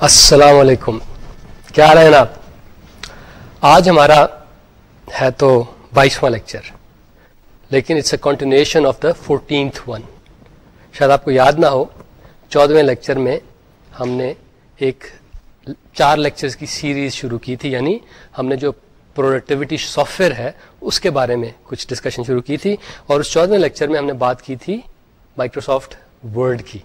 السلام علیکم۔ کیا حال ہے جناب؟ آج ہمارا ہے تو بائیسواں لیکچر، لیکن it's a continuation of the fourteenth one شاید آپ کو یاد نہ ہو چودہویں لیکچر میں ہم نے ایک چار لیکچرز کی سیریز شروع کی تھی یعنی ہم نے جو پروڈکٹیوٹی سافٹ ویئر ہے، اس کے بارے میں کچھ ڈسکشن شروع کی تھی۔ اور اس چودہویں لیکچر میں ہم نے بات کی تھی مائکروسافٹ ورڈ کی۔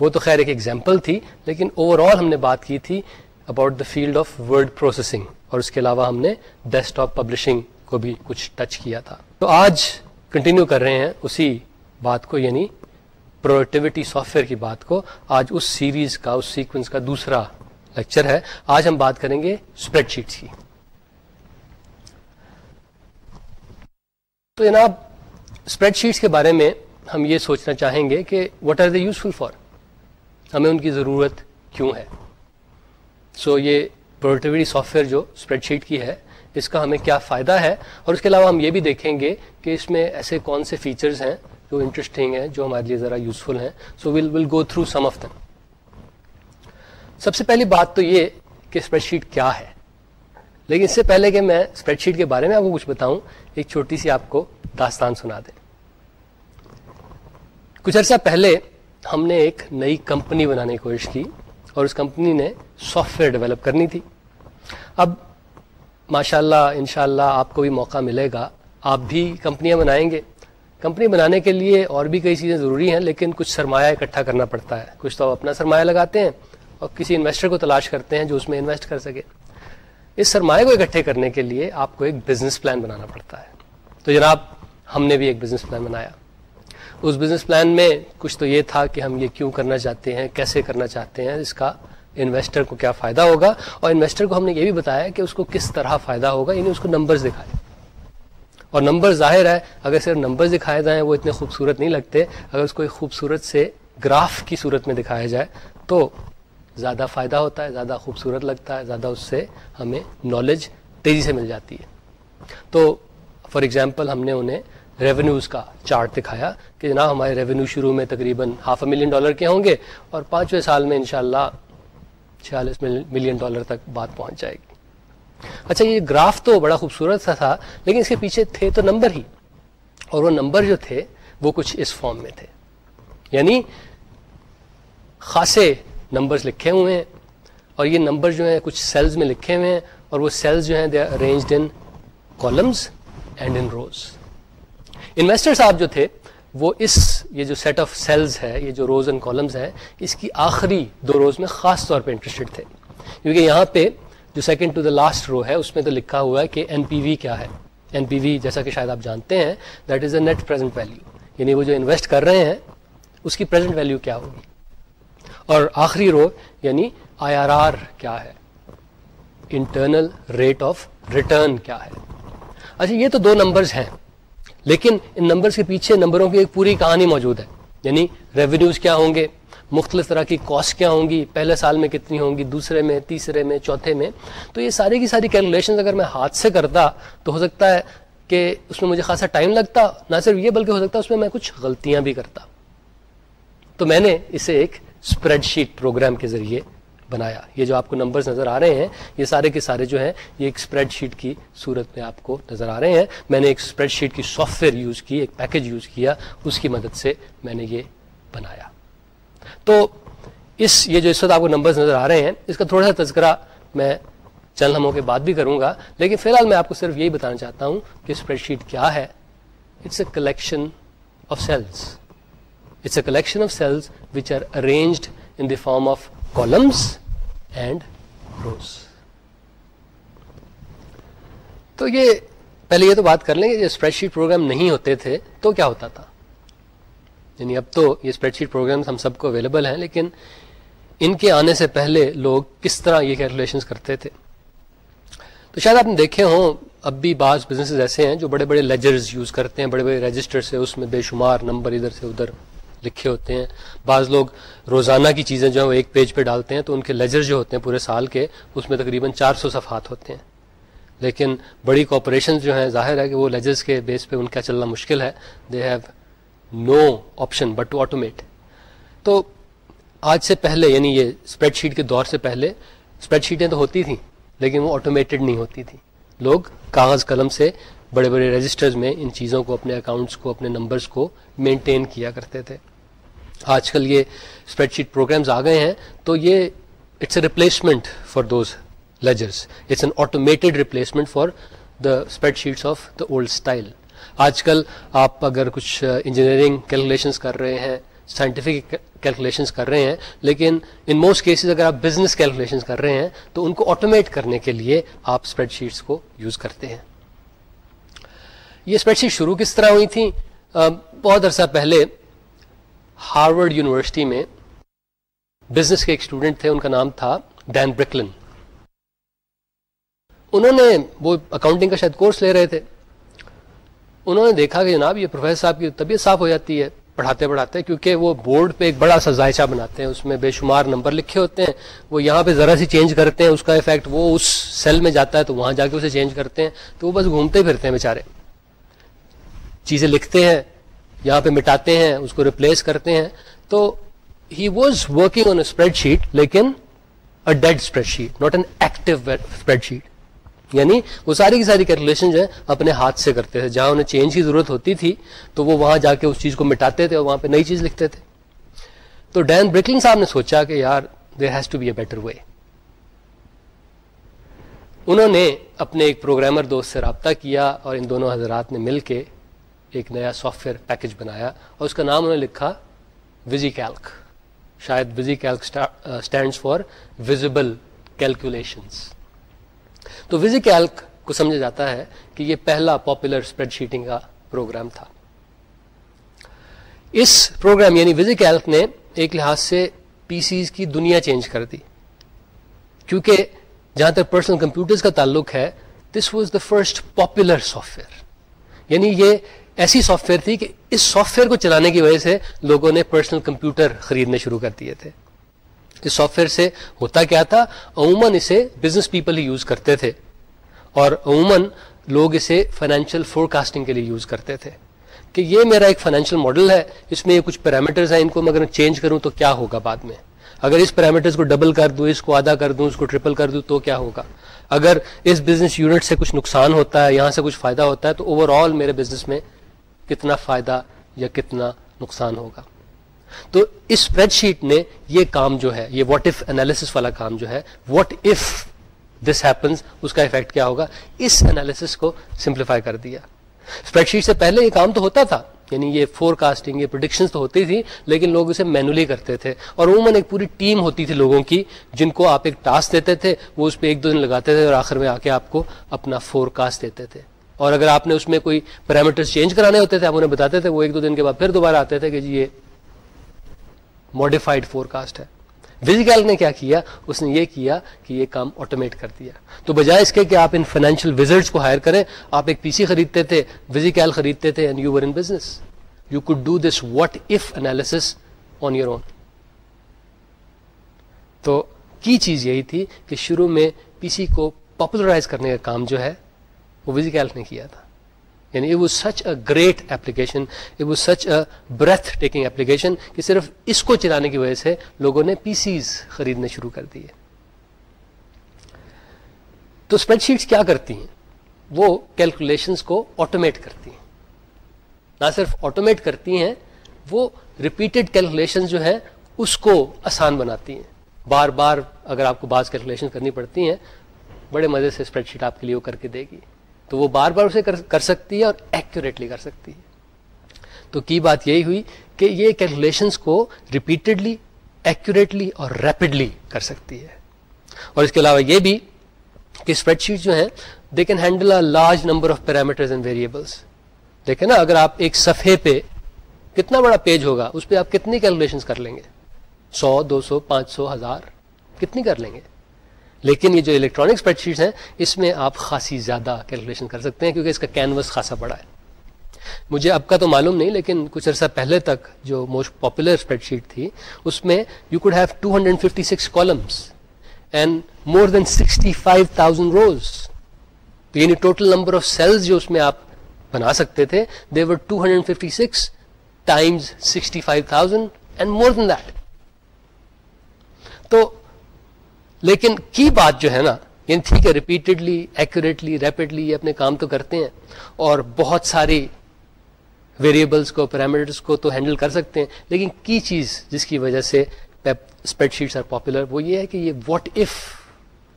وہ تو خیر ایک ایگزامپل تھی، لیکن اوور آل ہم نے بات کی تھی about the field of word processing اور اس کے علاوہ ہم نے ڈیسک ٹاپ پبلشنگ کو بھی کچھ ٹچ کیا تھا۔ تو آج کنٹینیو کر رہے ہیں اسی بات کو یعنی پروڈکٹیوٹی سافٹ ویئر کی بات کو۔ آج اس سیریز کا، اس سیکوینس کا دوسرا لیکچر ہے۔ آج ہم بات کریں گے اسپریڈ شیٹس کی۔ تو جناب اسپریڈ شیٹس کے بارے میں ہم یہ سوچنا چاہیں گے کہ what are the useful for ہمیں ان کی ضرورت کیوں ہے؟ سو so, یہ پروڈکٹیوٹی سافٹ ویئر جو اسپریڈ شیٹ کی ہے اس کا ہمیں کیا فائدہ ہے؟ اور اس کے علاوہ ہم یہ بھی دیکھیں گے کہ اس میں ایسے کون سے فیچرز ہیں جو انٹرسٹنگ ہیں جو ہمارے لیے ذرا یوزفل ہیں۔ سو ول ول go through some of them سب سے پہلی بات تو یہ کہ اسپریڈ شیٹ کیا ہے۔ لیکن اس سے پہلے کہ میں اسپریڈ شیٹ کے بارے میں آپ کو کچھ بتاؤں ایک چھوٹی سی آپ کو داستان سنا دیں۔ کچھ عرصہ پہلے ہم نے ایک نئی کمپنی بنانے کی کوشش کی اور اس کمپنی نے سافٹ ویئر ڈیولپ کرنی تھی۔ اب ماشاء اللہ ان شاء اللہ آپ کو بھی موقع ملے گا۔ آپ بھی کمپنیاں بنائیں گے۔ کمپنی بنانے کے لیے اور بھی کئی چیزیں ضروری ہیں، لیکن کچھ سرمایہ اکٹھا کرنا پڑتا ہے۔ کچھ تو اپنا سرمایہ لگاتے ہیں اور کسی انویسٹر کو تلاش کرتے ہیں جو اس میں انویسٹ کر سکے۔ اس سرمایہ کو اکٹھے کرنے کے لیے آپ کو ایک بزنس پلان بنانا پڑتا ہے۔ تو جناب، ہم نے بھی ایک بزنس پلان بنایا۔ اس بزنس پلان میں کچھ تو یہ تھا کہ ہم یہ کیوں کرنا چاہتے ہیں، کیسے کرنا چاہتے ہیں، اس کا انویسٹر کو کیا فائدہ ہوگا؟ اور انویسٹر کو ہم نے یہ بھی بتایا کہ اس کو کس طرح فائدہ ہوگا یعنی اس کو نمبرز دکھائے۔ اور نمبر ظاہر ہے، اگر صرف نمبر دکھائے جائیں، وہ اتنے خوبصورت نہیں لگتے۔ اگر اس کو ایک خوبصورت سے گراف کی صورت میں دکھایا جائے، تو زیادہ فائدہ ہوتا ہے، زیادہ خوبصورت لگتا ہے، زیادہ اس سے ہمیں نالج تیزی سے مل جاتی ہے۔ تو فار ایگزامپل ہم نے انہیں ریونیوز کا چارٹ دکھایا کہ جناب ہمارے ریونیو شروع میں تقریباً ہاف اے ملین ڈالر کے ہوں گے اور پانچویں سال میں انشاءاللہ چھیالیس ملین ڈالر تک بات پہنچ جائے گی۔ اچھا یہ گراف تو بڑا خوبصورت سا تھا، لیکن اس کے پیچھے تھے تو نمبر ہی۔ اور وہ نمبر جو تھے، وہ کچھ اس فارم میں تھے۔ یعنی خاصے نمبرز لکھے ہوئے ہیں اور یہ نمبر جو ہیں کچھ سیلز میں لکھے ہوئے ہیں اور وہ سیلز جو ہیں they arranged in columns and in rows investor صاحب جو تھے، وہ اس یہ جو سیٹ آف سیلز ہے، یہ جو روز اینڈ کالمز ہے، اس کی آخری دو روز میں خاص طور پہ انٹرسٹڈ تھے. کیونکہ یہاں پہ جو second to the last row ہے، اس میں تو لکھا ہوا ہے کہ این پی وی کیا ہے. این پی وی جیسا کہ شاید آپ جانتے ہیں that is a net present value یعنی وہ جو انویسٹ کر رہے ہیں، اس کی پرزینٹ ویلو کیا ہوگی؟ اور آخری رو یعنی آئی آر آر کیا ہے؟ انٹرنل ریٹ آف ریٹرن کیا ہے؟ اچھا یہ تو دو نمبرز ہیں. لیکن ان نمبرز کے پیچھے نمبروں کی ایک پوری کہانی موجود ہے۔ یعنی ریونیوز کیا ہوں گے؟ مختلف طرح کی کاسٹ کیا ہوں گی؟ پہلے سال میں کتنی ہوں گی؟ دوسرے میں، تیسرے میں، چوتھے میں۔ تو یہ ساری کی ساری کیلکولیشن اگر میں ہاتھ سے کرتا تو ہو سکتا ہے کہ اس میں مجھے خاصا ٹائم لگتا، نہ صرف یہ بلکہ ہو سکتا اس میں میں کچھ غلطیاں بھی کرتا۔ تو میں نے اسے ایک اسپریڈ شیٹ پروگرام کے ذریعے بنایا۔ یہ جو آپ کو نمبرز نظر آ رہے ہیں، یہ سارے کے سارے جو ہیں، یہ ایک اسپریڈ شیٹ کی صورت میں آپ کو نظر آ رہے ہیں۔ میں نے ایک اسپریڈ شیٹ کی سافٹ ویئر یوز کی، ایک پیکج یوز کیا، اس کی مدد سے میں نے یہ بنایا۔ تو اس، یہ جو اس وقت آپ کو نمبرز نظر آ رہے ہیں، اس کا تھوڑا سا تذکرہ میں چند لمحوں کے بعد بھی کروں گا۔ لیکن فی الحال میں آپ کو صرف یہی بتانا چاہتا ہوں کہ اسپریڈ شیٹ کیا ہے۔ It's a collection of cells it's a collection of cells which are arranged in the form of columns and rows. تو یہ پہلے یہ تو بات کر لیں گے اسپریڈ شیٹ پروگرام نہیں ہوتے تھے تو کیا ہوتا تھا؟ یعنی اب تو یہ اسپریڈ شیٹ پروگرام ہم سب کو اویلیبل ہیں، لیکن ان کے آنے سے پہلے لوگ کس طرح یہ کیلکولیشن کرتے تھے؟ تو شاید آپ نے دیکھے ہوں، اب بھی بعض بزنس ایسے ہیں جو بڑے بڑے لیجرز یوز کرتے ہیں، بڑے بڑے رجسٹر سے اس میں بے شمار نمبر ادھر سے ادھر۔ لکھے ہوتے ہیں۔ بعض لوگ روزانہ کی چیزیں جو ہیں وہ ایک پیج پہ ڈالتے ہیں تو ان کے لیجر جو ہوتے ہیں پورے سال کے، اس میں تقریباً چار سو صفحات ہوتے ہیں۔ لیکن بڑی کوپریشن جو ہیں، ظاہر ہے کہ وہ لیجرز کے بیس پہ ان کا چلنا مشکل ہے۔ They have no option but to automate تو آج سے پہلے یعنی یہ اسپریڈ شیٹ کے دور سے پہلے اسپریڈ شیٹیں تو ہوتی تھیں، لیکن وہ آٹومیٹڈ نہیں ہوتی تھیں۔ لوگ کاغذ قلم سے بڑے بڑے رجسٹرز میں ان چیزوں کو، اپنے اکاؤنٹس کو، اپنے نمبرز کو مینٹین کیا کرتے تھے۔ آج کل یہ اسپریڈ شیٹ پروگرامز آ گئے ہیں، تو یہ it's a replacement for those ledgers it's an automated replacement for the spreadsheets of the old style آج کل آپ اگر کچھ انجینئرنگ کیلکولیشنس کر رہے ہیں سائنٹیفک کیلکولیشنس کر رہے ہیں، لیکن ان موسٹ کیسز اگر آپ بزنس کیلکولیشنس کر رہے ہیں، تو ان کو آٹومیٹ کرنے کے لیے آپ اسپریڈ شیٹس کو یوز کرتے ہیں۔ یہ اسپریڈ شیٹ شروع کس طرح ہوئی تھیں؟ بہت عرصہ پہلے ہارورڈ یونیورسٹی میں بزنس کے ایک اسٹوڈنٹ تھے، ان کا نام تھا ڈین برکلن۔ انہوں نے وہ اکاؤنٹنگ کا شاید کورس لے رہے تھے۔ انہوں نے دیکھا کہ جناب یہ پروفیسر صاحب کی طبیعت صاف ہو جاتی ہے، پڑھاتے پڑھاتے، کیونکہ وہ بورڈ پہ ایک بڑا سا ذائچہ بناتے ہیں۔ اس میں بے شمار نمبر لکھے ہوتے ہیں۔ وہ یہاں پہ ذرا سی چینج کرتے ہیں، اس کا افیکٹ وہ اس سیل میں جاتا ہے تو وہاں جا کے اسے چینج کرتے ہیں۔ تو وہ بس گھومتے پھرتے ہیں بیچارے۔ چیزیں لکھتے ہیں۔ یہاں پہ مٹاتے ہیں، اس کو ریپلیس کرتے ہیں۔ تو he was working on a spreadsheet لیکن a dead spreadsheet not an active spreadsheet یعنی وہ ساری کی ساری کیلکولیشن جو ہے اپنے ہاتھ سے کرتے تھے۔ جہاں انہیں چینج کی ضرورت ہوتی تھی، تو وہ وہاں جا کے اس چیز کو مٹاتے تھے اور وہاں پہ نئی چیز لکھتے تھے۔ تو ڈین بریکلنگ صاحب نے سوچا کہ یار there has to be a better way انہوں نے اپنے ایک پروگرامر دوست سے رابطہ کیا اور ان دونوں حضرات نے مل کے ایک نیا سافٹ ویئر پیکج بنایا اور اس کا نام انہوں نے لکھا وزی کیلک شاید VisiCalc stands for visible calculations تو وزی کیلک کو سمجھا جاتا ہے کہ یہ پہلا پاپولر اسپریڈ شیٹنگ کا پروگرام تھا۔ اس پروگرام یعنی وزی کیلک نے ایک لحاظ سے پی سیز کی دنیا چینج کر دی۔ کیونکہ جہاں تک پرسنل کمپیوٹرز کا تعلق ہے this was the first popular software یعنی یہ ایسی سافٹ ویئر تھی کہ اس سافٹ ویئر کو چلانے کی وجہ سے لوگوں نے پرسنل کمپیوٹر خریدنے شروع کر دیے تھے۔ اس سافٹ ویئر سے ہوتا کیا تھا، عموماً اسے بزنس پیپل ہی یوز کرتے تھے اور عموماً لوگ اسے فائنینشیل فور کاسٹنگ کے لیے یوز کرتے تھے۔ کہ یہ میرا ایک فائنینشیل ماڈل ہے، اس میں یہ کچھ پیرامیٹرز ہیں، ان کو میں اگر چینج کروں تو کیا ہوگا بعد میں؟ اگر اس پیرامیٹرز کو ڈبل کر دوں، اس کو آدھا کر دوں، اس کو ٹرپل کر دوں تو کیا ہوگا؟ اگر اس بزنس یونٹ سے کچھ نقصان ہوتا ہے، یہاں سے کچھ فائدہ ہوتا ہے تو اوور آل میرے بزنس میں کتنا فائدہ یا کتنا نقصان ہوگا۔ تو اس اسپریڈ شیٹ نے یہ کام جو ہے، یہ واٹ ایف انالیس والا کام جو ہے واٹ ایف دس ہیپنس اس کا افیکٹ کیا ہوگا؟ اس انالیس کو سمپلیفائی کر دیا۔ اسپریڈ شیٹ سے پہلے یہ کام تو ہوتا تھا یعنی یہ فور کاسٹنگ یہ پروڈکشن تو ہوتی تھی لیکن لوگ اسے مینولی کرتے تھے۔ اور عموماً ایک پوری ٹیم ہوتی تھی لوگوں کی، جن کو آپ ایک ٹاسک دیتے تھے، وہ اس پہ ایک دو دن لگاتے تھے اور آخر میں آ کے آپ کو اپنا فور کاسٹ دیتے تھے۔ اور اگر آپ نے اس میں کوئی پیرامیٹر چینج کرانے ہوتے تھے آپ انہیں بتاتے تھے، وہ ایک دو دن کے بعد پھر دوبارہ آتے تھے کہ جی یہ ماڈیفائڈ فور کاسٹ ہے۔ وزیکل نے کیا کیا؟ اس نے یہ کیا کہ یہ کام آٹومیٹ کر دیا۔ تو بجائے اس کے کہ آپ ان فائنینشیل وزٹس کو ہائر کریں، آپ ایک پی سی خریدتے تھے وزیکل خریدتے تھے and you were in business you could do this what if analysis on your own تو کی چیز یہی تھی کہ شروع میں پی سی کو پاپولرائز کرنے کا کام جو ہے وہ وزیکل نے کیا تھا۔ یعنی was such a great application it was such a breathtaking application کہ صرف اس کو چلانے کی وجہ سے لوگوں نے پی سیز خریدنے شروع کر دیے۔ تو اسپریڈ شیٹس کیا کرتی ہیں؟ وہ کیلکولیشنس کو آٹومیٹ کرتی ہیں۔ نہ صرف آٹومیٹ کرتی ہیں، وہ ریپیٹڈ کیلکولیشن جو ہے اس کو آسان بناتی ہیں۔ بار بار اگر آپ کو بعض کیلکولیشن کرنی پڑتی ہیں، بڑے مزے سے اسپریڈ شیٹ آپ کے لیے وہ کر کے دے گی۔ تو وہ بار بار اسے کر سکتی ہے اور ایکوریٹلی کر سکتی ہے۔ تو کی بات یہی ہوئی کہ یہ کیلکولیشنس کو ریپیٹڈلی ایکوریٹلی اور ریپڈلی کر سکتی ہے۔ اور اس کے علاوہ یہ بھی کہ اسپریڈ شیٹ جو ہیں they can handle a large number of parameters and variables دیکھیں نا، اگر آپ ایک صفحے پہ کتنا بڑا پیج ہوگا، اس پہ آپ کتنی کیلکولیشن کر لیں گے؟ سو، دو سو، پانچ سو، ہزار، کتنی کر لیں گے؟ لیکن یہ جو الیکٹرانک اسپریڈ شیٹس ہیں، اس میں آپ خاصی زیادہ کیلکولیشن کر سکتے ہیں کیونکہ اس کا کینوس خاصا بڑا ہے۔ مجھے اب کا تو معلوم نہیں، لیکن کچھ عرصہ پہلے تک جو موسٹ پاپولر اسپریڈ شیٹ تھی، اس میں you could have two hundred fifty six columns and more than sixty five thousand rows یعنی ٹوٹل نمبر آف سیلز جو اس میں آپ بنا سکتے تھے they were two hundred fifty six times sixty five thousand and more than that تو لیکن کی بات جو ہے نا یعنی ٹھیک ہے ریپیٹڈلی ایکوریٹلی ریپڈلی یہ اپنے کام تو کرتے ہیں اور بہت ساری ویریبلس کو پیرامیٹرس کو تو ہینڈل کر سکتے ہیں، لیکن کی چیز جس کی وجہ سے اسپریڈ شیٹس آر پاپولر وہ یہ ہے کہ یہ واٹ ایف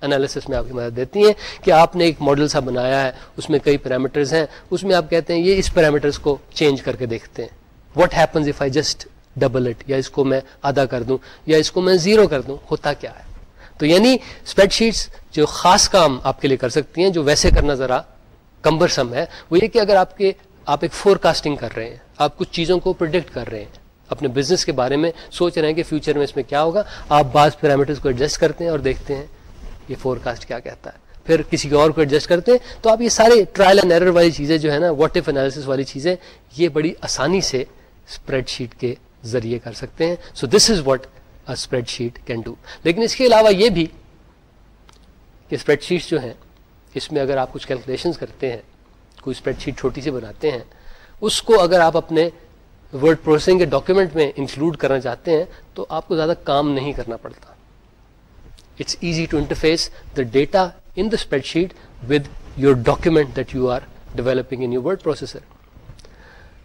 انالیسس میں آپ کی مدد دیتی ہیں کہ آپ نے ایک ماڈل سا بنایا ہے، اس میں کئی پیرامیٹرز ہیں، اس میں آپ کہتے ہیں یہ اس پیرامیٹرز کو چینج کر کے دیکھتے ہیں۔ What happens if I just double it یا اس کو میں آدھا کر دوں، یا اس کو میں زیرو کر دوں، ہوتا کیا ہے؟ تو یعنی اسپریڈ شیٹس جو خاص کام آپ کے لیے کر سکتی ہیں، جو ویسے کرنا ذرا کمبر سم ہے، وہ یہ کہ اگر آپ کے، آپ ایک فور کاسٹنگ کر رہے ہیں، آپ کچھ چیزوں کو پروڈکٹ کر رہے ہیں، اپنے بزنس کے بارے میں سوچ رہے ہیں کہ فیوچر میں اس میں کیا ہوگا، آپ بعض پیرامیٹرز کو ایڈجسٹ کرتے ہیں اور دیکھتے ہیں یہ فور کاسٹ کیا کہتا ہے۔ پھر کسی اور کو ایڈجسٹ کرتے ہیں، تو آپ یہ سارے ٹرائل اینڈ ایرر والی چیزیں جو ہے نا واٹ ایف انالیس والی چیزیں، یہ بڑی آسانی سے اسپریڈ شیٹ کے ذریعے کر سکتے ہیں۔ So this is what spreadsheet can do لیکن اس کے علاوہ یہ بھی کہ اسپریڈ شیٹس جو ہیں، اس میں اگر آپ کچھ کیلکولیشن کرتے ہیں، کوئی اسپریڈ شیٹ چھوٹی سی بناتے ہیں، اس کو اگر آپ اپنے ورڈ پروسیسنگ کے ڈاکیومنٹ میں انکلوڈ کرنا چاہتے ہیں، تو آپ کو زیادہ کام نہیں کرنا پڑتا۔ It's easy to interface the data in the spreadsheet with your document that you are developing in your word processor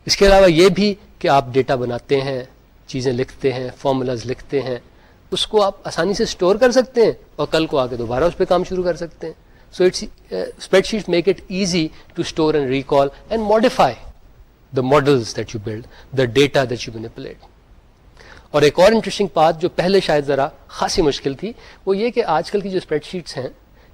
اس کے علاوہ یہ بھی کہ آپ ڈیٹا بناتے ہیں چیزیں لکھتے ہیں فارمولاز لکھتے ہیں، اس کو آپ آسانی سے اسٹور کر سکتے ہیں اور کل کو آگے دوبارہ اس پہ کام شروع کر سکتے ہیں۔ So it's spreadsheet make it easy to store and recall and modify the models that you build the data that you manipulate اور ایک اور انٹرسٹنگ بات جو پہلے شاید ذرا خاصی مشکل تھی، وہ یہ کہ آج کل کی جو اسپریڈ شیٹس ہیں،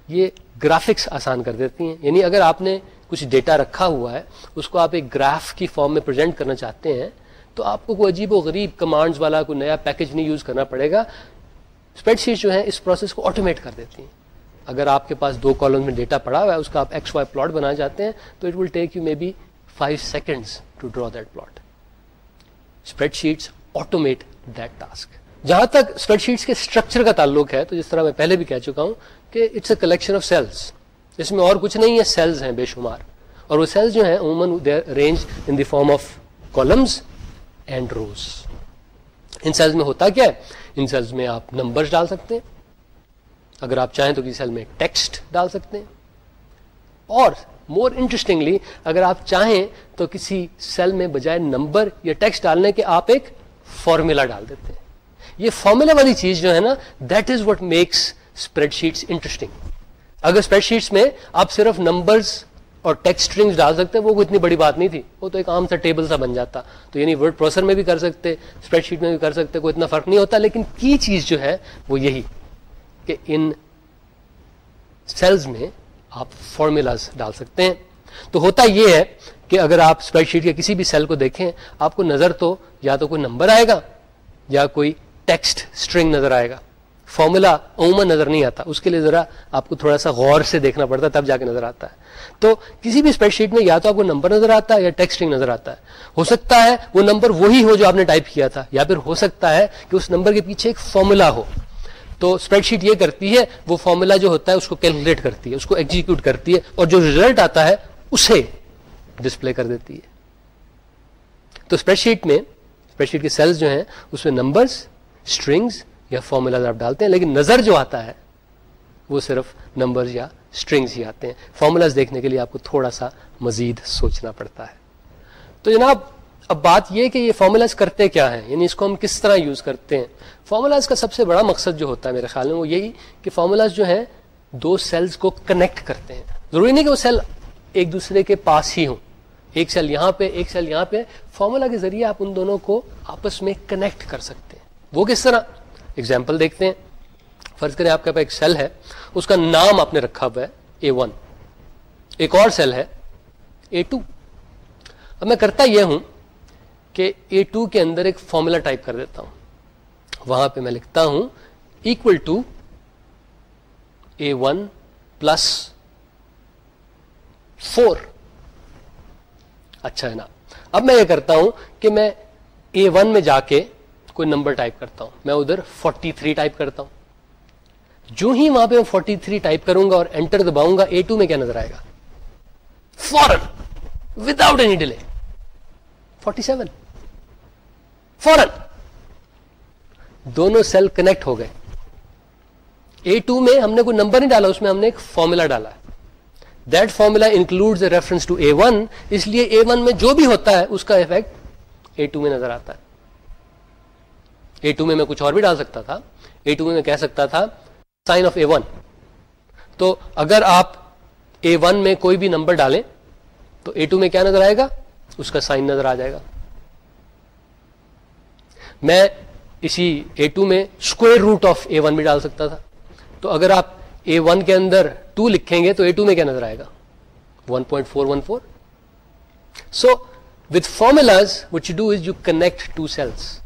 یہ گرافکس آسان کر دیتی ہیں۔ یعنی اگر آپ نے کچھ ڈیٹا رکھا ہوا ہے، اس کو آپ ایک گراف کی فارم میں پرزینٹ کرنا چاہتے ہیں تو آپ کو کوئی عجیب و غریب کمانڈز والا کوئی نیا پیکج نہیں یوز کرنا پڑے گا۔ اسپریڈ شیٹ جو ہے اس پروسیس کو آٹومیٹ کر دیتی ہیں۔ اگر آپ کے پاس دو کالم میں ڈیٹا پڑا ہوا ہے، اس کا آپ ایکس وائی پلاٹ بنا جاتے ہیں، تو it will take you maybe five seconds to draw that plot spreadsheets automate that task جہاں تک اسپریڈ شیٹس کے اسٹرکچر کا تعلق ہے، تو جس طرح میں پہلے بھی کہہ چکا ہوں کہ it's a collection of cells اس میں اور کچھ نہیں ہے سیلز ہیں بے شمار۔ اور وہ سیلز جو ہیں، عموماً range in the form of columns and rows in cells میں ہوتا کیا ہے؟ ان سیلز میں آپ نمبرز ڈال سکتے ہیں۔ اگر آپ چاہیں تو کسی سیل میں ٹیکسٹ ڈال سکتے ہیں۔ اور مور انٹرسٹنگلی اگر آپ چاہیں تو کسی سیل میں بجائے نمبر یا ٹیکسٹ ڈالنے کے آپ ایک فارمولا ڈال دیتے ہیں۔ یہ فارمولا والی چیز جو ہے نا that is what makes spreadsheets interesting اگر اسپریڈ شیٹس میں آپ صرف نمبرز اور ٹیکسٹ اسٹرنگس ڈال سکتے وہ اتنی بڑی بات نہیں تھی۔ وہ تو ایک عام سا ٹیبل سا بن جاتا۔ تو یعنی ورڈ پروسر میں بھی کر سکتے اسپریڈ شیٹ میں بھی کر سکتے، کوئی اتنا فرق نہیں ہوتا۔ لیکن کی چیز جو ہے، وہ یہی کہ ان سیلز میں آپ فارمولاز ڈال سکتے ہیں۔ تو ہوتا یہ ہے کہ اگر آپ اسپریڈ شیٹ کے کسی بھی سیل کو دیکھیں، آپ کو نظر تو یا تو کوئی نمبر آئے گا یا کوئی ٹیکسٹ اسٹرنگ نظر آئے گا۔ فارمولا عموماً نظر نہیں آتا۔ اس کے لیے ذرا آپ کو تھوڑا سا غور سے دیکھنا پڑتا ہے، تب جا کے نظر آتا ہے۔ تو کسی بھی اسپریڈ شیٹ میں یا تو آپ کو نمبر نظر آتا ہے یا ٹیکسٹنگ نظر آتا ہے۔ ہو سکتا ہے وہ نمبر وہی ہو جو آپ نے ٹائپ کیا تھا، یا پھر ہو سکتا ہے کہ اس نمبر کے پیچھے ایک فارمولا ہو۔ تو اسپریڈ شیٹ یہ کرتی ہے، وہ فارمولا جو ہوتا ہے اس کو کیلکولیٹ کرتی ہے، اس کو ایگزیکیوٹ کرتی ہے اور جو ریزلٹ آتا ہے اسے ڈسپلے کر دیتی ہے۔ تو اسپریڈ شیٹ میں اسپریڈ شیٹ کے سیلز جو ہیں، اس میں نمبرس اسٹرنگس یا فارمولاز آپ ڈالتے ہیں، لیکن نظر جو آتا ہے، وہ صرف نمبرز یا اسٹرنگس ہی آتے ہیں۔ فارمولاز دیکھنے کے لیے آپ کو تھوڑا سا مزید سوچنا پڑتا ہے۔ تو جناب، اب بات یہ کہ یہ فارمولاز کرتے کیا ہیں؟ یعنی اس کو ہم کس طرح یوز کرتے ہیں؟ فارمولاز کا سب سے بڑا مقصد جو ہوتا ہے میرے خیال میں، وہ یہی کہ فارمولاز جو ہیں، دو سیلز کو کنیکٹ کرتے ہیں۔ ضروری نہیں کہ وہ سیل ایک دوسرے کے پاس ہی ہوں۔ ایک سیل یہاں پہ، ایک سیل یہاں پہ۔ فارمولا کے ذریعے آپ ان دونوں کو آپس میں کنیکٹ کر سکتے ہیں۔ وہ کس طرح؟ ایگزامپل دیکھتے ہیں۔ فرض کریں آپ کے پاس ایک سیل ہے، اس کا نام آپ نے رکھا ہوا ہے اے ون ایک اور سیل ہے اے ٹو اب میں کرتا یہ ہوں کہ اے ٹو کے اندر ایک فارمولا ٹائپ کر دیتا ہوں۔ وہاں پہ میں لکھتا ہوں equal to A one plus four اچھا ہے نا۔ اب میں یہ کرتا ہوں کہ میں اے ون میں جا کے کوئی نمبر ٹائپ کرتا ہوں۔ میں ادھر 43 ٹائپ کرتا ہوں۔ جو ہی وہاں پہ میں 43 ٹائپ کروں گا اور انٹر دباؤں گا اے ٹو میں کیا نظر آئے گا؟ فورن وداؤٹ اینی ڈیلے 47 فورن دونوں سیل کنیکٹ ہو گئے۔ اے ٹو میں ہم نے کوئی نمبر نہیں ڈالا، اس میں ہم نے ایک فارمولا ڈالا۔ That formula include reference to A one اس لیے اے ون میں جو بھی ہوتا ہے، اس کا افیکٹ اے ٹو میں نظر آتا ہے۔ اے ٹو میں میں کچھ اور بھی ڈال سکتا تھا۔ اے ٹو میں میں کہہ سکتا تھا، سائن آف اے ون تو اگر آپ اے ون میں کوئی بھی نمبر ڈالیں، تو اے ٹو میں کیا نظر آئے گا؟ اس کا سائن نظر آ جائے گا۔ میں اسی اے ٹو میں square root of A one بھی ڈال سکتا تھا۔ تو اگر آپ اے ون کے اندر ٹو لکھیں گے، تو اے ٹو میں کیا نظر آئے گا؟ One point four one four so with formulas what you do is you connect to cells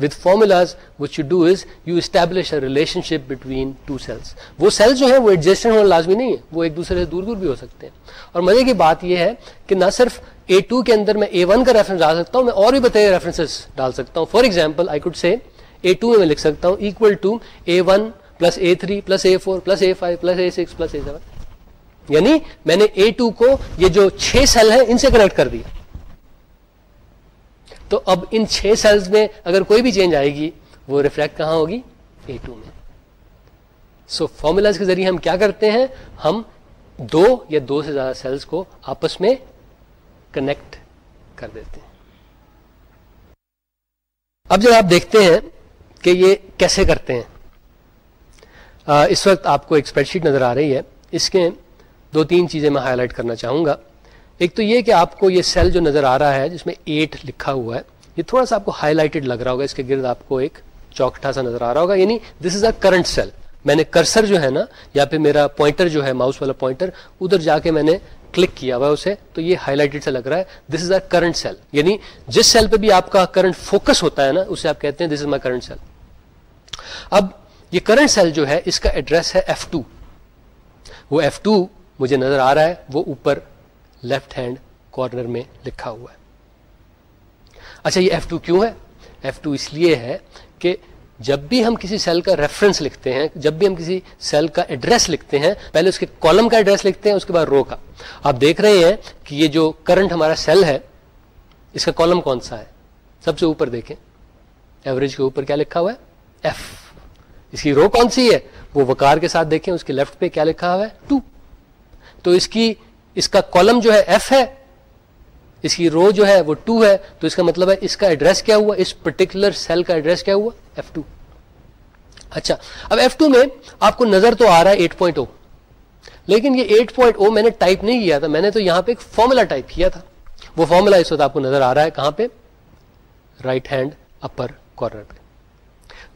with formulas which you do is you establish a relationship between two cells وہ cells جو ہیں وہ ایڈجسٹنٹ ہونا لازمی نہیں ہے وہ ایک دوسرے سے دور دور بھی ہو سکتے ہیں۔ اور مزے کی بات یہ ہے کہ نہ صرف اے ٹو کے اندر میں اے ون کا ریفرنس ڈال سکتا ہوں، میں اور بھی بتائیے ریفرنس ڈال سکتا ہوں۔ فار ایگزامپل آئی کوڈ سے اے ٹو میں میں لکھ سکتا ہوں equal to A one plus A three plus A four plus A five plus A six plus A seven یعنی میں نے اے ٹو کو یہ جو چھ سیل ہیں ان سے کنیکٹ کر دیا۔ تو اب ان چھ سیلز میں اگر کوئی بھی چینج آئے گی وہ ریفلیکٹ کہاں ہوگی؟ اے ٹو میں۔ سو فارمولاز کے ذریعے ہم کیا کرتے ہیں؟ ہم دو یا دو سے زیادہ سیلز کو آپس میں کنیکٹ کر دیتے ہیں۔ اب جب آپ دیکھتے ہیں کہ یہ کیسے کرتے ہیں آ, اس وقت آپ کو ایک اسپریڈ شیٹ نظر آ رہی ہے۔ اس کے دو تین چیزیں میں ہائی لائٹ کرنا چاہوں گا۔ ایک تو یہ کہ آپ کو یہ سیل جو نظر آ رہا ہے، جس میں ایٹ لکھا ہوا ہے، یہ تھوڑا سا آپ کو ہائی لائٹڈ لگ رہا ہوگا۔ اس کے گرد آپ کو ایک چوکٹا سا نظر آ رہا ہوگا۔ یعنی this is a current cell میں نے کرسر جو ہے نا، یا پھر میرا پوائنٹر جو ہے ماؤس والا پوائنٹر ادھر جا کے میں نے کلک کیا ہوا اسے۔ تو یہ ہائی لائٹڈ سے لگ رہا ہے۔ This is a current cell یعنی جس سیل پہ بھی آپ کا کرنٹ فوکس ہوتا ہے نا، اسے آپ کہتے ہیں this is my current cell اب یہ کرنٹ سیل جو ہے، اس کا ایڈریس ہے ایف ٹو وہ ایف ٹو مجھے نظر آ رہا ہے، وہ اوپر لیفٹ ہینڈ کارنر میں لکھا ہوا ہے۔ اچھا یہ ایف ٹو کیوں ہے؟ ایف ٹو اس لیے ہے کہ جب بھی ہم کسی سیل کا ریفرنس لکھتے ہیں، جب بھی ہم کسی سیل کا ایڈریس لکھتے ہیں، پہلے اس کے کالم کا ایڈریس لکھتے ہیں، اس کے بعد رو کا۔ آپ دیکھ رہے ہیں کہ یہ جو کرنٹ ہمارا سیل ہے، اس کا کالم کون سا ہے؟ سب سے اوپر دیکھیں۔ ایوریج کے اوپر کیا لکھا ہوا ہے؟ ایف اس کی رو کون سی ہے؟ وہ وکار کے ساتھ دیکھیں، اس کے لیفٹ پہ کیا لکھا ہوا ہے؟ ٹو تو اس کی اس کا کالم جو ہے ایف ہے، اس کی رو جو ہے وہ ٹو ہے، تو اس کا مطلب ہے اس کا ایڈریس کیا ہوا؟ اس پرٹیکولر سیل کا ایڈریس کیا ہوا؟ ایف ٹو اچھا اب ایف ٹو میں آپ کو نظر تو آ رہا ہے ایٹ پوائنٹ او لیکن یہ ایٹ پوائنٹ او میں نے ٹائپ نہیں کیا تھا، میں نے تو یہاں پہ ایک فارمولا ٹائپ کیا تھا۔ وہ فارمولا اس وقت آپ کو نظر آ رہا ہے کہاں پہ؟ رائٹ ہینڈ اپر کارنر پہ۔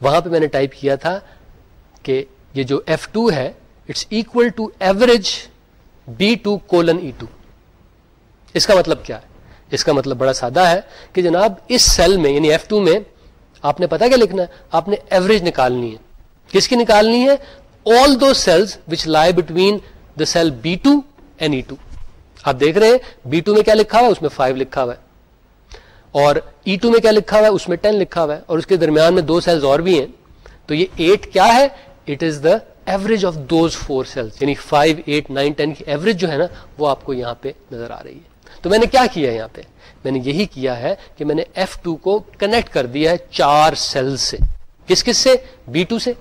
وہاں پہ میں نے ٹائپ کیا تھا کہ یہ جو ایف ٹو ہے it's equal to average B two colon E two اس کا مطلب کیا ہے؟ اس کا مطلب بڑا سادہ ہے کہ جناب اس سیل میں یعنی ایف ٹو میں، آپ نے پتا کیا لکھنا ہے؟ آپ نے ایوریج نکالنی ہے۔ کس کی نکالنی ہے؟ آل دو cells which lie between the cell B two and E two آپ دیکھ رہے ہیں بی ٹو میں کیا لکھا ہوا ہے؟ اس میں فائیو لکھا ہوا ہے۔ اور e ای ٹو میں کیا لکھا ہوا ہے؟ اس میں ٹین لکھا ہوا ہے۔ اور اس کے درمیان میں دو سیلز اور بھی ہیں۔ تو یہ ایٹ کیا ہے؟ It is the average of those four cells یعنی فائیو ایٹ نائن ٹین کی ایوریج جو ہے نا، وہ آپ کو یہاں پہ نظر آ رہی ہے۔ تو میں نے کیا کیا ہے یہاں پہ؟ میں نے یہی کیا ہے کہ میں نے ایف ٹو کو کنیکٹ کر دیا ہے چار سیل سے۔ کس کس سے؟ بی ٹو سے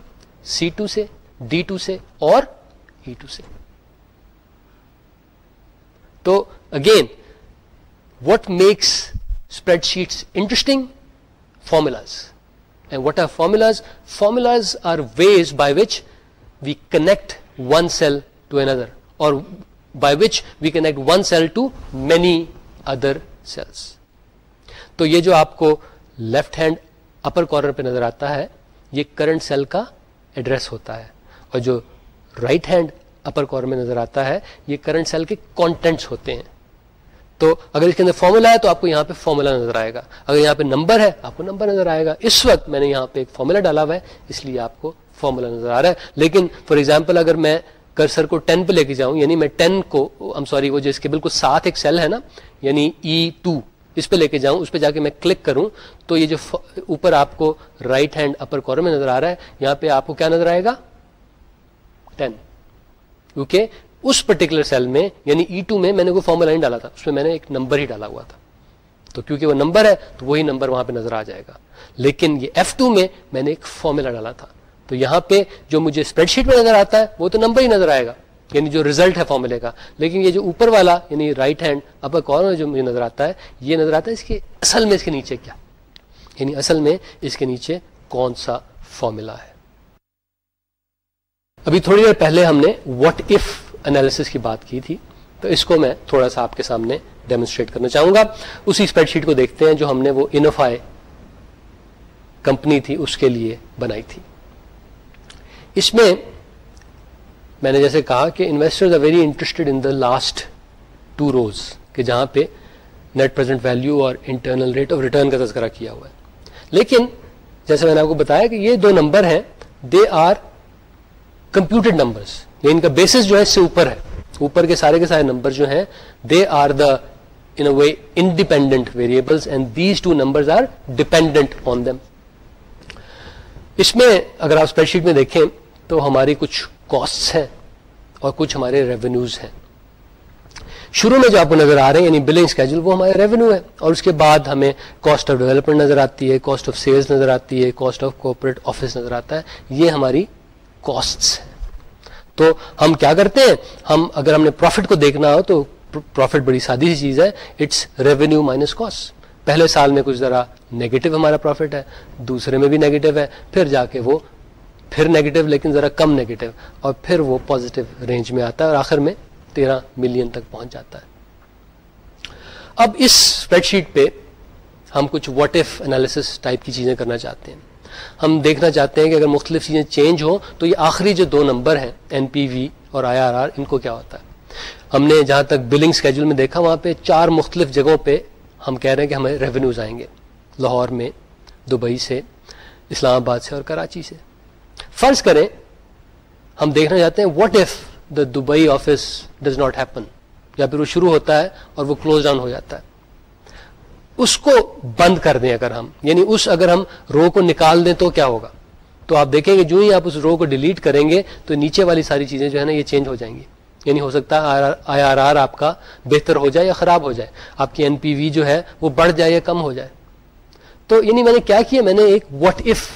سی ٹو سے ڈی ٹو سے اور e ای ٹو سے۔ تو again what makes spreadsheets interesting formulas and what are formulas formulas are ways by which we connect one cell to another اور by which we connect one cell to many other cells تو یہ جو آپ کو left hand اپر corner پہ نظر آتا ہے، یہ کرنٹ سیل کا ایڈریس ہوتا ہے، اور جو رائٹ ہینڈ اپر کارنر میں نظر آتا ہے، یہ کرنٹ سیل کے کانٹینٹس ہوتے ہیں۔ تو اگر اس کے اندر فارمولا ہے تو آپ کو یہاں پہ فارمولا نظر آئے گا۔ اگر یہاں پہ نمبر ہے، آپ کو نمبر نظر آئے گا۔ اس وقت میں نے یہاں پہ ایک فارمولا ڈالا ہوا ہے، اس لیے آپ کو فارمولا نظر آ رہا ہے۔ لیکن فار ایگزامپل اگر میں کرسر کو ٹین پہ لے کے جاؤں یعنی میں ٹین کو ایم سوری وہ جو اس کے بالکل ساتھ ایک سیل ہے نا یعنی e ای ٹو اس پہ لے کے جاؤں، اس پہ جا کے میں کلک کروں، تو یہ جو اوپر آپ کو رائٹ ہینڈ اپر کارنر میں نظر آ رہا ہے، یہاں پہ آپ کو کیا نظر آئے گا؟ ٹین کیونکہ اس پرٹیکولر سیل میں یعنی e ای ٹو میں میں نے کوئی فارمولا نہیں ڈالا تھا، اس میں میں نے ایک نمبر ہی ڈالا ہوا تھا۔ تو کیونکہ وہ نمبر ہے، تو وہی نمبر وہاں پہ نظر آ جائے گا۔ لیکن یہ ایف ٹو میں میں نے ایک فارمولا ڈالا تھا۔ تو یہاں پہ جو مجھے اسپریڈ شیٹ میں نظر آتا ہے، وہ تو نمبر ہی نظر آئے گا یعنی جو ریزلٹ ہے فارمولے کا لیکن یہ جو اوپر والا یعنی رائٹ ہینڈ اپر کارنر جو مجھے نظر آتا ہے، یہ نظر آتا ہے اس کے اصل میں اس کے نیچے کیا؟ یعنی اصل میں اس کے نیچے کون سا فارمولا ہے؟ ابھی تھوڑی دیر پہلے ہم نے واٹ ایف انالیس کی بات کی تھی، تو اس کو میں تھوڑا سا آپ کے سامنے ڈیمونسٹریٹ کرنا چاہوں گا۔ اسی اسپریڈ شیٹ کو دیکھتے ہیں جو ہم نے وہ انوفائی کمپنی تھی، اس کے لیے بنائی تھی۔ اس میں میں نے جیسے کہا کہ investor are very interested in the last two rows کہ جہاں پہ نیٹ پرزینٹ ویلو اور انٹرنل ریٹ آف ریٹرن کا تذکرہ کیا ہوا ہے۔ لیکن جیسے میں نے آپ کو بتایا کہ یہ دو نمبر ہیں دے آر کمپیوٹڈ نمبرس ان کا بیسس جو ہے اس سے اوپر ہے۔ اوپر کے سارے کے سارے نمبر جو ہیں they are the in way independent variables and these two number are dependent on them اس میں اگر آپ اسپریڈ شیٹ میں دیکھیں تو ہماری کچھ کاسٹ ہیں اور کچھ ہمارے ریونیوز ہیں۔ شروع میں جو آپ کو نظر آ رہے ہیں یعنی بلنگ اسکیجول وہ ہمارا ریونیو ہے اور اس کے بعد ہمیں کاسٹ آف ڈیولپمنٹ نظر آتی ہے کاسٹ آف سیلس نظر آتی ہے کاسٹ آف کوپریٹ آفس نظر آتا ہے۔ یہ ہماری کاسٹ ہے تو ہم کیا کرتے ہیں؟ ہم اگر ہم نے پروفٹ کو دیکھنا ہو تو پروفٹ بڑی سادی سی چیز ہے۔ اٹس ریونیو مائنس کاسٹ پہلے سال میں کچھ ذرا نیگیٹو ہمارا پروفٹ ہے، دوسرے میں بھی نیگیٹو ہے، پھر جا کے وہ پھر نیگیٹو لیکن ذرا کم نیگیٹو اور پھر وہ پازیٹو رینج میں آتا ہے اور آخر میں تیرہ ملین تک پہنچ جاتا ہے۔ اب اس اسپریڈ شیٹ پہ ہم کچھ واٹ ایف انالیس ٹائپ کی چیزیں کرنا چاہتے ہیں۔ ہم دیکھنا چاہتے ہیں کہ اگر مختلف چیزیں چینج ہوں تو یہ آخری جو دو نمبر ہیں این پی وی اور آئی آر آر ان کو کیا ہوتا ہے۔ ہم نے جہاں تک بلنگ اسکیجول میں دیکھا، وہاں پہ چار مختلف جگہوں پہ ہم کہہ رہے ہیں کہ ہمیں ریونیوز آئیں گے۔ لاہور میں، دبئی سے، اسلام آباد سے اور کراچی سے۔ فرض کریں، ہم دیکھنا چاہتے ہیں what if the Dubai office does not happen یا پھر وہ شروع ہوتا ہے اور وہ کلوز ڈاؤن ہو جاتا ہے۔ اس کو بند کر دیں اگر ہم۔ یعنی اس اگر ہم رو کو نکال دیں تو کیا ہوگا؟ تو آپ دیکھیں گے جو ہی آپ اس رو کو ڈیلیٹ کریں گے تو نیچے والی ساری چیزیں جو ہے نا یہ چینج ہو جائیں گی۔ یعنی ہو سکتا ہے آئی آر آر آپ کا بہتر ہو جائے یا خراب ہو جائے۔ آپ کی این پی وی جو ہے وہ بڑھ جائے یا کم ہو جائے۔ تو یعنی میں نے کیا کیا؟ میں نے ایک واٹ ایف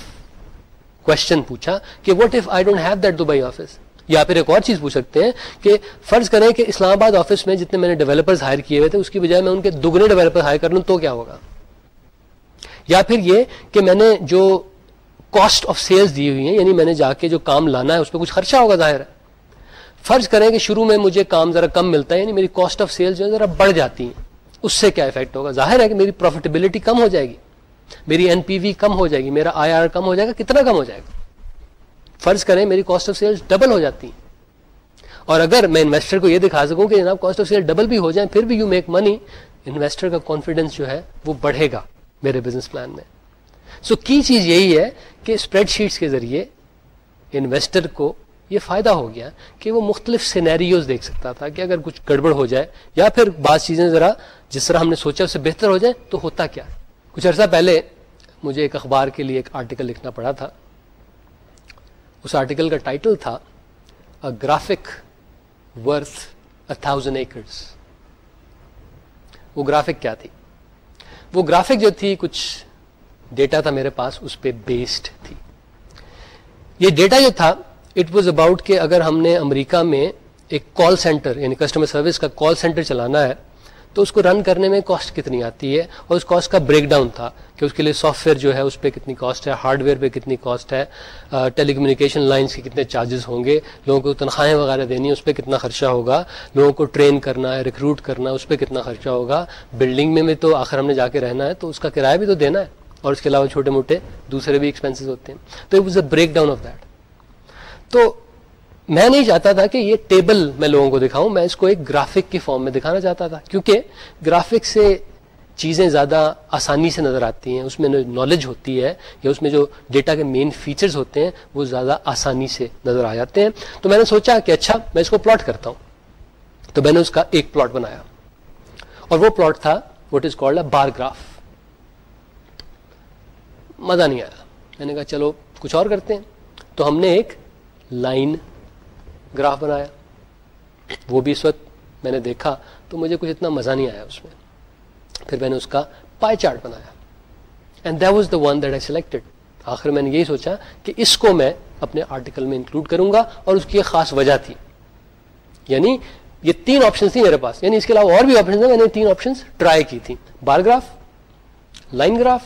کوشچن پوچھا کہ what if I don't have that Dubai office یا پھر ایک اور چیز پوچھ سکتے ہیں کہ فرض کریں کہ اسلام آباد آفس میں جتنے میں نے ڈیولپرز ہائر کیے ہوئے تھے، اس کی بجائے میں ان کے دگنے ڈیولپر ہائر کر لوں تو کیا ہوگا؟ یا پھر یہ کہ میں نے جو کاسٹ آف سیلز دی ہوئی ہیں یعنی میں نے جا کے جو کام لانا ہے، اس پہ کچھ خرچہ ہوگا ظاہر ہے۔ فرض کریں کہ شروع میں مجھے کام ذرا کم ملتا ہے یعنی میری کاسٹ آف سیلز جو ہے ذرا بڑھ جاتی ہیں۔ اس سے کیا افیکٹ ہوگا؟ ظاہر ہے کہ میری پروفیٹیبلٹی کم ہو جائے گی، میری این پی وی کم ہو جائے گی، میرا آئی آر کم ہو جائے گا، کتنا کم ہو جائے گا؟ فرض کریں میری کاسٹ آف سیلز ڈبل ہو جاتی ہیں۔ اور اگر میں انویسٹر کو یہ دکھا سکوں کہ جناب کاسٹ آف سیل ڈبل بھی ہو جائیں، پھر بھی یو میک منی انویسٹر کا کانفیڈینس جو ہے وہ بڑھے گا میرے بزنس پلان میں۔ سو کی چیز یہی ہے کہ اسپریڈ شیٹس کے ذریعے انویسٹر کو یہ فائدہ ہو گیا کہ وہ مختلف سینیریوز دیکھ سکتا تھا کہ اگر کچھ گڑبڑ ہو جائے یا پھر بعض چیزیں ذرا جس طرح ہم نے سوچا اس سے بہتر ہو جائے تو ہوتا کیا؟ کچھ عرصہ پہلے مجھے ایک اخبار کے لیے ایک آرٹیکل لکھنا پڑا تھا۔ اس آرٹیکل کا ٹائٹل تھا گرافک ورتھ تھاؤزینڈ ایکرس وہ گرافک کیا تھی؟ وہ گرافک جو تھی کچھ ڈیٹا تھا میرے پاس، اس پہ بیسڈ تھی۔ یہ ڈیٹا جو تھا اٹ واز اباؤٹ کہ اگر ہم نے امریکہ میں ایک کال سینٹر یعنی کسٹمر سروس کا کال سینٹر چلانا ہے، تو اس کو رن کرنے میں کاسٹ کتنی آتی ہے؟ اور اس کاسٹ کا بریک ڈاؤن تھا کہ اس کے لیے سافٹ ویئر جو ہے، اس پہ کتنی کاسٹ ہے ہارڈ ویئر پہ کتنی کاسٹ ہے ٹیلی کمیونیکیشن لائنس کے کتنے چارجز ہوں گے، لوگوں کو تنخواہیں وغیرہ دینی اس پہ کتنا خرچہ ہوگا، لوگوں کو ٹرین کرنا ہے ریکروٹ کرنا ہے، اس پہ کتنا خرچہ ہوگا بلڈنگ میں بھی تو آخر ہم نے جا کے رہنا ہے، تو اس کا کرایہ بھی تو دینا ہے، اور اس کے علاوہ چھوٹے موٹے دوسرے بھی ایکسپینسز ہوتے ہیں۔ تو it was a breakdown of that تو میں نہیں چاہتا تھا کہ یہ ٹیبل میں لوگوں کو دکھاؤں، میں اس کو ایک گرافک کی فارم میں دکھانا چاہتا تھا، کیونکہ گرافک سے چیزیں زیادہ آسانی سے نظر آتی ہیں، اس میں نالج ہوتی ہے، یا اس میں جو ڈیٹا کے مین فیچرز ہوتے ہیں، وہ زیادہ آسانی سے نظر آ جاتے ہیں۔ تو میں نے سوچا کہ اچھا میں اس کو پلاٹ کرتا ہوں۔ تو میں نے اس کا ایک پلاٹ بنایا۔ اور وہ پلاٹ تھا what is called a bar graph مزہ نہیں آیا۔ میں نے کہا چلو کچھ اور کرتے ہیں۔ تو ہم نے ایک لائن گراف بنایا، وہ بھی اس وقت میں نے دیکھا، تو مجھے کچھ اتنا مزہ نہیں آیا اس میں۔ پھر میں نے اس کا پائی چارٹ بنایا۔ And that was the one that I selected آخر میں نے یہی سوچا کہ اس کو میں اپنے آرٹیکل میں انکلوڈ کروں گا اور اس کی ایک خاص وجہ تھی۔ یعنی یہ تین آپشن تھی میرے پاس۔ یعنی اس کے علاوہ اور بھی آپشن میں نے تین آپشن ٹرائی کی تھی bar graph line graph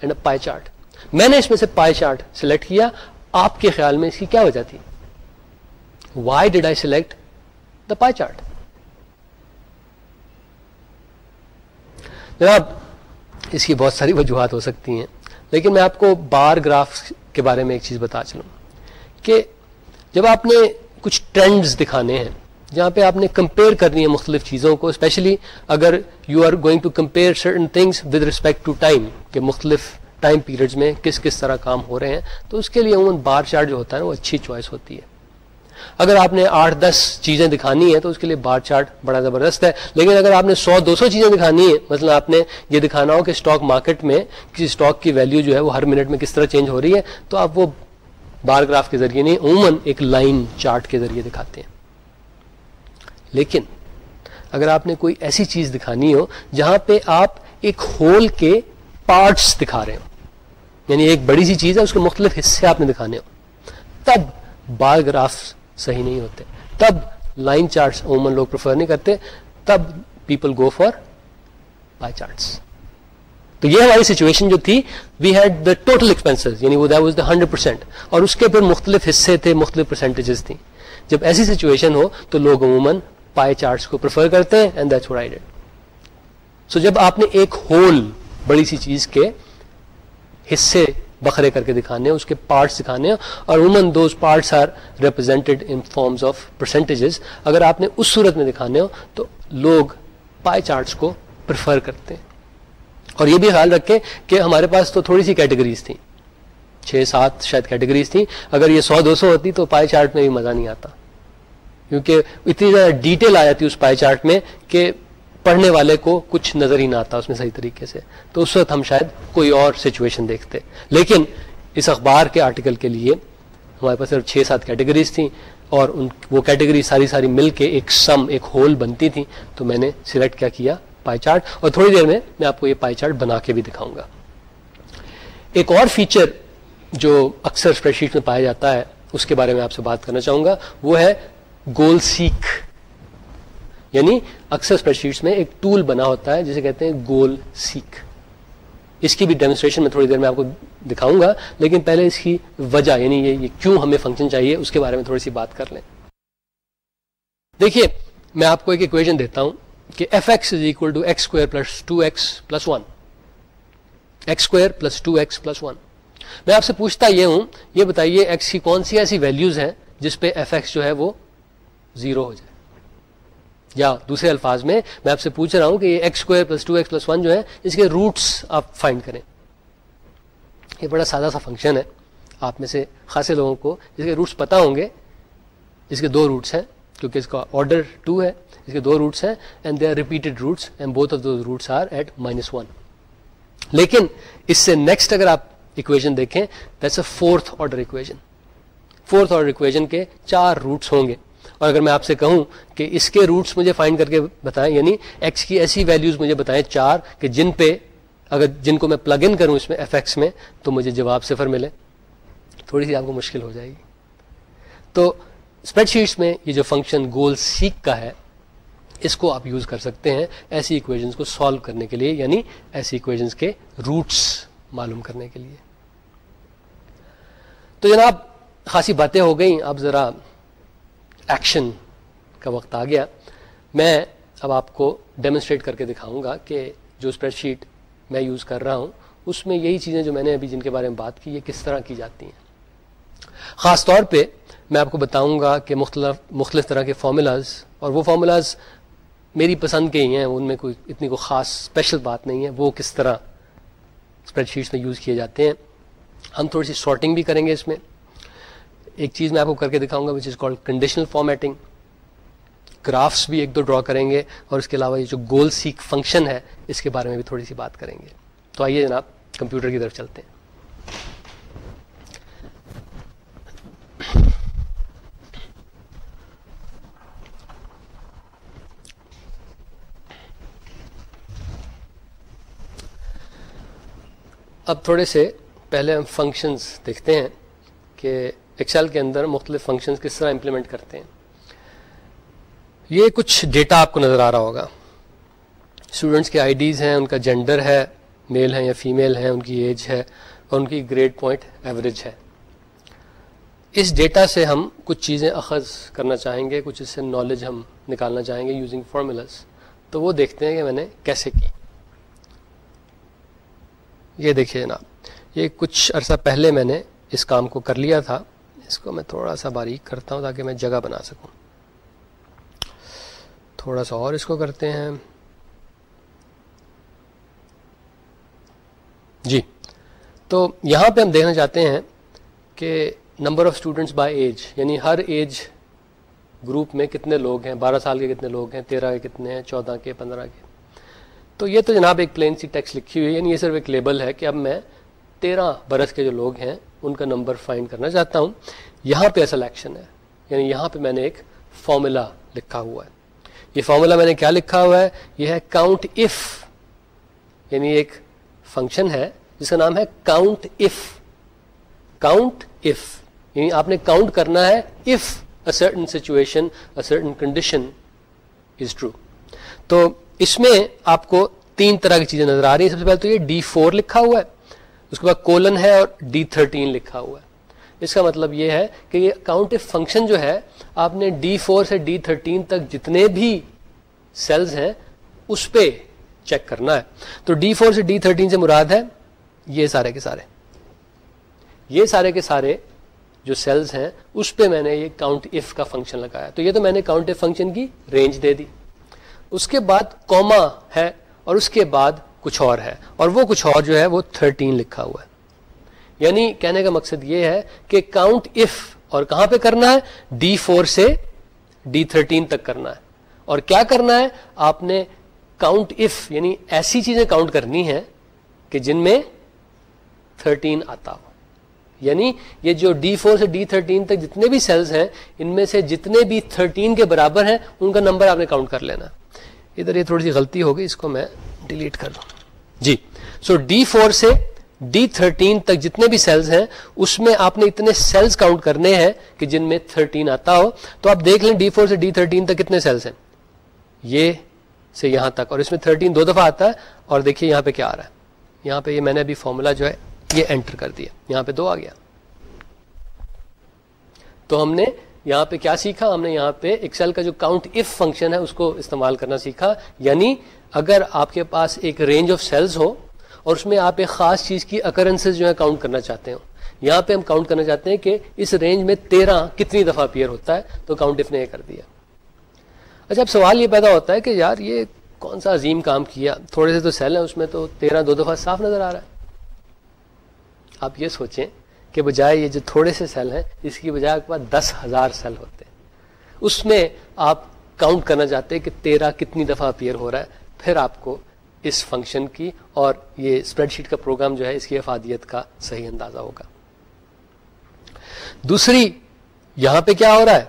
and a pie chart میں نے اس میں سے پائی چارٹ سلیکٹ کیا آپ کے خیال میں اس کی کیا وجہ تھی؟ Why did I select the pie chart جناب، اس کی بہت ساری وجوہات ہو سکتی ہیں، لیکن میں آپ کو بار گراف کے بارے میں ایک چیز بتا چلوں کہ جب آپ نے کچھ ٹرینڈز دکھانے ہیں، جہاں پہ آپ نے کمپیئر کرنی ہے مختلف چیزوں کو اسپیشلی اگر you are going to compare certain things with respect to time کہ مختلف ٹائم پیریڈز میں کس کس طرح کام ہو رہے ہیں، تو اس کے لیے عموماً بار چارٹ جو ہوتا ہے وہ اچھی چوائس ہوتی ہے۔ اگر آپ نے آٹھ دس چیزیں دکھانی ہے تو اس کے لیے بار چارٹ بڑا زبردست ہے۔ لیکن اگر آپ نے سو، دو سو چیزیں دکھانی ہے مثلا آپ نے یہ دکھانا ہو کہ اسٹاک مارکیٹ میں کسی اسٹاک کی ویلیو جو ہے وہ ہر منٹ میں کس طرح چینج ہو رہی ہے، تو آپ وہ بار گراف کے ذریعے نہیں، عموماً ایک لائن چارٹ کے ذریعے دکھاتے ہیں۔ لیکن اگر آپ نے کوئی ایسی چیز دکھانی ہو جہاں پہ آپ ایک ہول کے پارٹس دکھا رہے ہو۔ یعنی ایک بڑی سی چیز ہے، اس کے مختلف حصے آپ نے دکھانے ہو تب بار گراف صحیح نہیں ہوتے۔ تب لائن چارٹس عموماً لوگ پریفر نہیں کرتے۔ تب people go for pie charts تو یہ ہماری سچویشن جو تھی we had the total expense یعنی وہ واز دا ہنڈریڈ پرسینٹ اور اس کے پھر مختلف حصے تھے، مختلف پرسینٹیجز تھیں۔ جب ایسی سچویشن ہو، تو لوگ عموماً پائے چارٹس کو پریفر کرتے ہیں and that's I did so جب آپ نے ایک ہول بڑی سی چیز کے حصے بکھرے کر کے دکھانے اس کے پارٹس دکھانے ہیں، اور عموماً those parts are represented in forms of percentages اگر آپ نے اس صورت میں دکھانے ہو تو لوگ پائے چارٹس کو پریفر کرتے ہیں۔ اور یہ بھی خیال رکھیں کہ ہمارے پاس تو تھوڑی سی کیٹیگریز تھیں۔ چھ، سات شاید کیٹیگریز تھیں۔ اگر یہ سو، دو سو ہوتی تو پائے چارٹ میں بھی مزہ نہیں آتا۔ کیونکہ اتنی زیادہ ڈیٹیل آ جاتی اس پائی چارٹ میں کہ پڑھنے والے کو کچھ نظر ہی نہ آتا اس میں صحیح طریقے سے۔ تو اس وقت ہم شاید کوئی اور سچویشن دیکھتے۔ لیکن اس اخبار کے آرٹیکل کے لیے ہمارے پاس صرف چھ سات کیٹیگریز تھیں اور ان وہ کیٹیگری ساری ساری مل کے ایک سم ایک ہول بنتی تھیں۔ تو میں نے سلیکٹ کیا کیا پائی چارٹ اور تھوڑی دیر میں میں آپ کو یہ پائی چارٹ بنا کے بھی دکھاؤں گا۔ ایک اور فیچر جو اکثر اسپریڈ شیٹ میں پایا جاتا ہے، اس کے بارے میں آپ سے بات کرنا چاہوں گا، وہ ہے گول سیک یعنی اکثر اسپریڈ شیٹس میں ایک ٹول بنا ہوتا ہے جسے کہتے ہیں گول سیک۔ اس کی بھی ڈیمونسٹریشن میں تھوڑی دیر میں آپ کو دکھاؤں گا لیکن پہلے اس کی وجہ یعنی یہ, یہ کیوں ہمیں فنکشن چاہیے اس کے بارے میں تھوڑی سی بات کر لیں۔ دیکھیے میں آپ کو ایک اکویژن دیتا ہوں کہ f x is equal to x square plus two x plus one x square plus two x plus one میں آپ سے پوچھتا یہ ہوں یہ بتائیے ایکس کی کون سی ایسی ویلیوز ہیں جس پہ ایف ایکس جو ہے وہ زیرو ہو جائے؟ یا دوسرے الفاظ میں میں آپ سے پوچھ رہا ہوں کہ یہ x square plus two x plus one جو ہے، اس کے روٹس آپ فائنڈ کریں۔ یہ بڑا سادہ سا فنکشن ہے۔ آپ میں سے خاصے لوگوں کو اس کے روٹس پتا ہوں گے۔ اس کے دو روٹس ہیں، کیونکہ اس کا آرڈر ٹو ہے۔ اس کے دو روٹس ہیں and they are repeated roots and both of those roots are at minus one لیکن اس سے نیکسٹ اگر آپ اکویژن دیکھیں that's a fourth order equation fourth order equation کے چار روٹس ہوں گے۔ اور اگر میں آپ سے کہوں کہ اس کے روٹس مجھے فائنڈ کر کے بتائیں یعنی ایکس کی ایسی ویلیوز مجھے بتائیں چار کہ جن پہ اگر جن کو میں پلگ ان کروں اس میں ایف ایکس میں، تو مجھے جواب صفر ملے۔ تھوڑی سی آپ کو مشکل ہو جائے گی۔ تو اسپریڈ شیٹس میں یہ جو فنکشن گول سیک کا ہے، اس کو آپ یوز کر سکتے ہیں ایسی اکویژنس کو سالو کرنے کے لیے یعنی ایسی اکویژنس کے روٹس معلوم کرنے کے لیے۔ تو جناب، خاصی باتیں ہو گئیں۔ اب ذرا ایکشن کا وقت آ گیا۔ میں اب آپ کو ڈیمونسٹریٹ کر کے دکھاؤں گا کہ جو اسپریڈ شیٹ میں یوز کر رہا ہوں، اس میں یہی چیزیں جو میں نے ابھی جن کے بارے میں بات کی، یہ کس طرح کی جاتی ہیں۔ خاص طور پہ میں آپ کو بتاؤں گا کہ مختلف مختلف طرح کے فارمولاز اور وہ فارمولاز میری پسند کے ہی ہیں، ان میں کوئی اتنی کوئی خاص اسپیشل بات نہیں ہے۔ وہ کس طرح اسپریڈ شیٹس میں یوز کیے جاتے ہیں۔ ہم تھوڑی سی شارٹنگ بھی کریں گے اس میں۔ ایک چیز میں آپ کو کر کے دکھاؤں گا which is called conditional formatting graphs بھی ایک دو ڈرا کریں گے اور اس کے علاوہ یہ جو گول سیک فنکشن ہے، اس کے بارے میں بھی تھوڑی سی بات کریں گے۔ تو آئیے جناب، کمپیوٹر کی طرف چلتے ہیں۔ اب تھوڑے سے پہلے ہم فنکشنز دیکھتے ہیں کہ ایکسل کے اندر مختلف فنکشن کس طرح امپلیمنٹ کرتے ہیں۔ یہ کچھ ڈیٹا آپ کو نظر آ رہا ہوگا۔ اسٹوڈینٹس کے آئی ڈیز ہیں، ان کا جینڈر ہے میل ہے یا فیمیل ہیں، ان کی ایج ہے، اور ان کی گریڈ پوائنٹ ایوریج ہے۔ اس ڈیٹا سے ہم کچھ چیزیں اخذ کرنا چاہیں گے، کچھ اس سے نالج ہم نکالنا چاہیں گے یوزنگ فارمولاز تو وہ دیکھتے ہیں کہ میں نے کیسے کی۔ یہ دیکھیے جناب، یہ کچھ عرصہ پہلے میں نے اس کام کو کر لیا تھا۔ اس کو میں تھوڑا سا باریک کرتا ہوں تاکہ میں جگہ بنا سکوں۔ تھوڑا سا اور اس کو کرتے ہیں۔ جی۔ تو یہاں پہ ہم دیکھنا چاہتے ہیں کہ number of students by age یعنی ہر ایج گروپ میں کتنے لوگ ہیں، بارہ سال کے کتنے لوگ ہیں، تیرہ کے کتنے ہیں، چودہ کے، پندرہ کے۔ تو یہ تو جناب ایک پلین سی ٹیکس لکھی ہوئی ہے یعنی یہ صرف ایک لیبل ہے کہ اب میں تیرہ برس کے جو لوگ ہیں، ان کا نمبر فائنڈ کرنا چاہتا ہوں۔ یہاں پہ سلیکشن ہے۔ یعنی یہاں پہ میں نے ایک فارمولا لکھا ہوا ہے۔ یہ فارمولا میں نے کیا لکھا ہوا ہے؟ یہ ہے کاؤنٹ اف یعنی ایک فنکشن ہے، جس کا نام ہے کاؤنٹ اف کاؤنٹ اف یعنی آپ نے کاؤنٹ کرنا ہے if certain situation certain condition is true تو اس میں آپ کو تین طرح کی چیزیں نظر آ رہی ہیں۔ سب سے پہلے تو یہ ڈی فور لکھا ہوا ہے۔ اس کے بعد کولن ہے اور ڈی تھرٹین لکھا ہوا ہے۔ اس کا مطلب یہ ہے کہ یہ کاؤنٹ فنکشن جو ہے، آپ نے ڈی فور سے ڈی تھرٹین تک جتنے بھی سیلز ہیں، اس پہ چیک کرنا ہے۔ تو ڈی فور سے ڈی تھرٹین سے مراد ہے یہ سارے کے سارے۔ یہ سارے کے سارے جو سیلز ہیں، اس پہ میں نے یہ کاؤنٹ اف کا فنکشن لگایا۔ تو یہ تو میں نے کاؤنٹ اف فنکشن کی رینج دے دی۔ اس کے بعد کوما ہے اور اس کے بعد کچھ اور ہے۔ اور وہ کچھ اور جو ہے وہ تھرٹین لکھا ہوا ہے۔ یعنی کہنے کا مقصد یہ ہے کہ کاؤنٹ اف اور کہاں پہ کرنا ہے؟ ڈی فور سے ڈی تھرٹین تک کرنا ہے۔ اور کیا کرنا ہے؟ آپ نے کاؤنٹ اف یعنی ایسی چیزیں کاؤنٹ کرنی ہے کہ جن میں تھرٹین آتا ہو۔ یعنی یہ جو ڈی فور سے ڈی تھرٹین تک جتنے بھی سیلز ہیں، ان میں سے جتنے بھی تھرٹین کے برابر ہیں، ان کا نمبر آپ نے کاؤنٹ کر لینا۔ ادھر یہ تھوڑی سی غلطی ہوگی اس کو میں ڈیلیٹ کر دوں جی۔ سو ڈی فور سے ڈی تھرٹین تک جتنے بھی سیلز ہیں، اس میں آپ نے اتنے سیلز کاؤنٹ کرنے ہیں کہ جن میں تھرٹین آتا ہو۔ تو آپ دیکھ لیں ڈی فور سے ڈی تھرٹین تک کتنے سیلز ہیں۔ یہ سے یہاں تک۔ اور اس میں تھرٹین دو دفعہ آتا ہے۔ اور دیکھیے یہاں پہ کیا آ رہا ہے۔ یہاں پہ یہ میں نے ابھی فارمولا جو ہے، یہ انٹر کر دیا۔ یہاں پہ دو آ گیا۔ تو ہم نے یہاں پہ کیا سیکھا ہم نے؟ یہاں پہ ایکسل کا جو کاؤنٹ اف فنکشن ہے، اس کو استعمال کرنا سیکھا۔ یعنی اگر آپ کے پاس ایک رینج آف سیلز ہو اور اس میں آپ ایک خاص چیز کی اکرنسز جو ہے کاؤنٹ کرنا چاہتے ہو یہاں پہ ہم کاؤنٹ کرنا چاہتے ہیں کہ اس رینج میں تیرہ کتنی دفعہ اپیئر ہوتا ہے، تو کاؤنٹ اف نے یہ کر دیا۔ اچھا اب سوال یہ پیدا ہوتا ہے کہ یار، یہ کون سا عظیم کام کیا؟ تھوڑے سے تو سیل ہیں، اس میں تو تیرہ دو دفعہ صاف نظر آ رہا ہے۔ آپ یہ سوچیں۔ کہ بجائے یہ جو تھوڑے سے سیل ہیں، اس کی بجائے آپ کے پاس دس ہزار سیل ہوتے ہیں۔ اس میں آپ کاؤنٹ کرنا چاہتے ہیں کہ تیرہ کتنی دفعہ اپیئر ہو رہا ہے۔ پھر آپ کو اس فنکشن کی اور یہ اسپریڈ شیٹ کا پروگرام جو ہے، اس کی افادیت کا صحیح اندازہ ہوگا۔ دوسری، یہاں پہ کیا ہو رہا ہے؟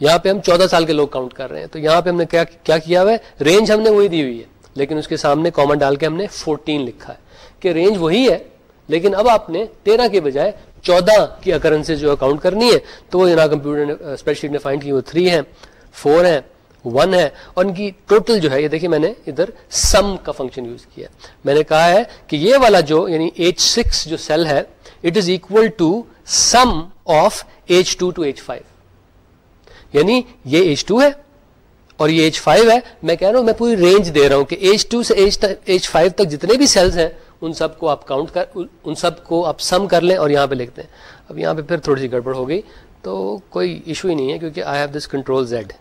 یہاں پہ ہم چودہ سال کے لوگ کاؤنٹ کر رہے ہیں۔ تو یہاں پہ ہم نے کیا کیا کیا ہوا ہے؟ رینج ہم نے وہی دی ہوئی ہے، لیکن اس کے سامنے کامن ڈال کے ہم نے فورٹین لکھا ہے کہ رینج وہی ہے، لیکن اب آپ نے تیرہ کے بجائے چودہ کی اکرنس جو کاؤنٹ کرنی ہے، تو وہ جناب کمپیوٹر نے اسپریڈ شیٹ نے فائنڈ کی، وہ تھری ہے فور ہے ون ہے اور ان کی ٹوٹل جو ہے، یہ دیکھیے میں نے ادھر سم کا فنکشن یوز کیا۔ میں نے کہا ہے کہ یہ والا جو یعنی ایچ سکس جو سیل ہے it is equal to sum of H two to H five یعنی یہ ایچ ٹو ہے اور یہ ایچ فائیو ہے۔ میں کہہ رہا ہوں، میں پوری رینج دے رہا ہوں کہ ایچ ٹو سے ایچ فائیو تک جتنے بھی سیلز ہیں ان سب کو آپ کاؤنٹ کر ان سب کو آپ سم کر لیں اور یہاں پہ لکھتے ہیں۔ اب یہاں پہ پھر تھوڑی سی گڑبڑ ہو گئی۔ تو کوئی ایشو ہی نہیں ہے کیونکہ I have this control Z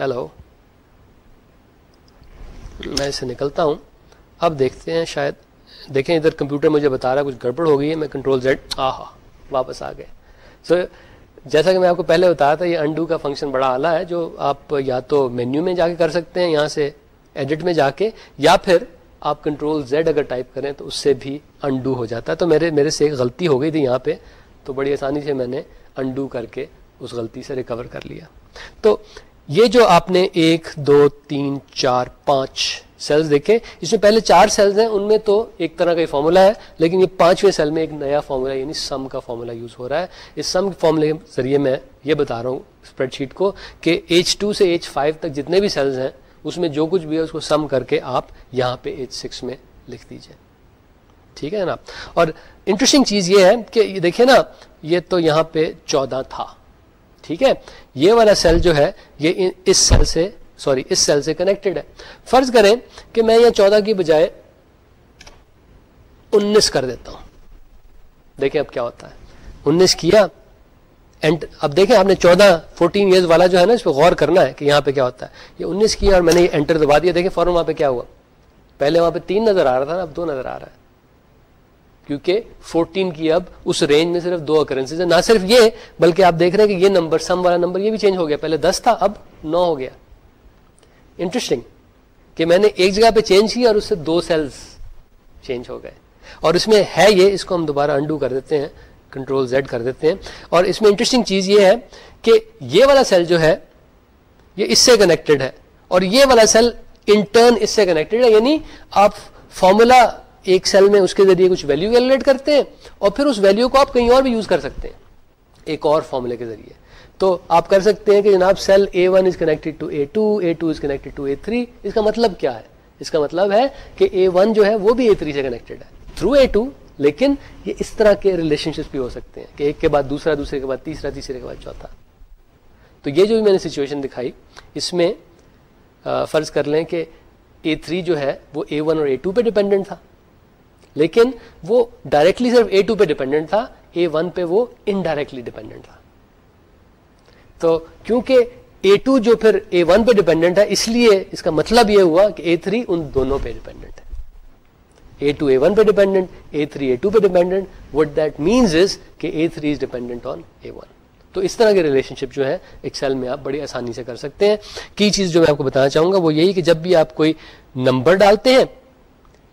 hello میں اسے نکلتا ہوں۔ اب دیکھتے ہیں شاید دیکھیں ادھر کمپیوٹر مجھے بتا رہا ہے کچھ گڑبڑ ہو گئی ہے، میں کنٹرول زیڈ آہا، واپس آ گئے۔ سو جیسا کہ میں آپ کو پہلے بتایا تھا، یہ انڈو کا فنکشن بڑا اعلیٰ ہے، جو آپ یا تو مینیو میں جا کے کر سکتے ہیں، یہاں سے ایڈٹ میں جا کے، یا پھر آپ کنٹرول زیڈ اگر ٹائپ کریں تو اس سے بھی انڈو ہو جاتا ہے۔ تو میرے میرے سے ایک غلطی ہو گئی تھی یہاں پہ۔ تو بڑی آسانی سے میں نے انڈو کر کے اس غلطی سے ریکور کر لیا۔ تو یہ جو آپ نے ایک، دو، تین، چار، پانچ سیلز دیکھیں اس میں پہلے چار سیلز ہیں۔ ان میں تو ایک طرح کا فارمولا ہے، لیکن یہ پانچویں سیل میں ایک نیا فارمولا یعنی سم کا فارمولا یوز ہو رہا ہے۔ اس سم فارمولے کے ذریعے میں یہ بتا رہا ہوں اسپریڈ شیٹ کو کہ ایچ ٹو سے ایچ فائیو تک جتنے بھی سیلز ہیں اس میں جو کچھ بھی ہے اس کو سم کر کے آپ یہاں پہ ایچ سکس میں لکھ دیجیے ٹھیک ہے نا؟ اور انٹرسٹنگ چیز یہ ہے کہ یہ دیکھیں نا، یہ تو یہاں پہ چودہ تھا۔ ٹھیک ہے؟ یہ والا سیل جو ہے، یہ اس سیل سے سوری اس سیل سے کنیکٹڈ ہے۔ فرض کریں کہ میں یہ چودہ کی بجائے انیس کر دیتا ہوں۔ دیکھیں اب کیا ہوتا ہے۔ انیس کیا؟ اینڈ اب دیکھیں، آپ نے چودہ فورٹین ایئرز والا جو ہے نا، اس پہ غور کرنا ہے کہ یہاں پہ کیا ہوتا ہے۔ یہ انیس کیا اور میں نے یہ انٹر دبا دیا۔ دیکھیں، فوراً وہاں پہ کیا ہوا؟ پہلے وہاں پہ تین نظر آ رہا تھا نا، اب دو نظر آ رہا ہے۔ کیونکہ فورٹین کی اب اس رینج میں صرف دو اکرنسز ہیں۔ نہ صرف یہ، بلکہ آپ دیکھ رہے ہیں کہ یہ نمبر سم والا نمبر یہ بھی چینج ہو گیا۔ پہلے دس تھا، اب نو ہو گیا۔ انٹرسٹنگ کہ میں نے ایک جگہ پہ چینج کیا اور اس سے دو سیلز چینج ہو گئے۔ اور اس میں ہے یہ، اس کو ہم دوبارہ انڈو کر دیتے ہیں۔ کنٹرول زیڈ کر دیتے ہیں۔ اور اس میں انٹرسٹنگ چیز یہ ہے کہ یہ والا سیل جو ہے، یہ اس سے کنیکٹڈ ہے۔ اور یہ والا سیل انٹرن اس سے کنیکٹڈ ہے۔ یعنی آپ فارمولا ایک سیل میں اس کے ذریعے کچھ ویلو کیلکولیٹ کرتے ہیں اور پھر اس ویلو کو آپ کہیں اور بھی یوز کر سکتے ہیں، ایک اور فارمولے کے ذریعے۔ تو آپ کر سکتے ہیں کہ جناب cell A one is connected to A two A two is connected to A three اس کا مطلب کیا ہے؟ اس کا مطلب ہے کہ اے ون جو ہے وہ بھی اے تھری سے کنیکٹڈ ہے۔ تھرو اے ٹو لیکن یہ اس طرح کے ریلیشن شپ بھی ہو سکتے ہیں کہ ایک کے بعد دوسرا، دوسرے کے بعد تیسرا، تیسرے کے بعد چوتھا۔ تو یہ جو بھی میں نے سچویشن دکھائی، اس میں فرض کر لیں کہ اے تھری جو ہے، وہ اے ون اور اے ٹو پہ ڈیپینڈنٹ تھا۔ لیکن وہ ڈائریکٹلی صرف اے ٹو پہ ڈیپینڈنٹ تھا اے ون پہ وہ انڈائریکٹلی ڈیپینڈنٹ تھا۔ تو کیونکہ اے ٹو جو پھر اے ون پہ ڈیپینڈنٹ ہے، اس لیے اس کا مطلب یہ ہوا کہ اے تھری ان دونوں پہ ڈیپینڈنٹ ہے۔ اے ٹو اے ون پہ dependent A three A two پہ dependent what that means is کہ A three is dependent on A one تو اس طرح کے ریلیشن شپ جو ہے ایکسل میں آپ بڑی آسانی سے کر سکتے ہیں۔ کی چیز جو میں آپ کو بتانا چاہوں گا وہ یہی کہ جب بھی آپ کوئی نمبر ڈالتے ہیں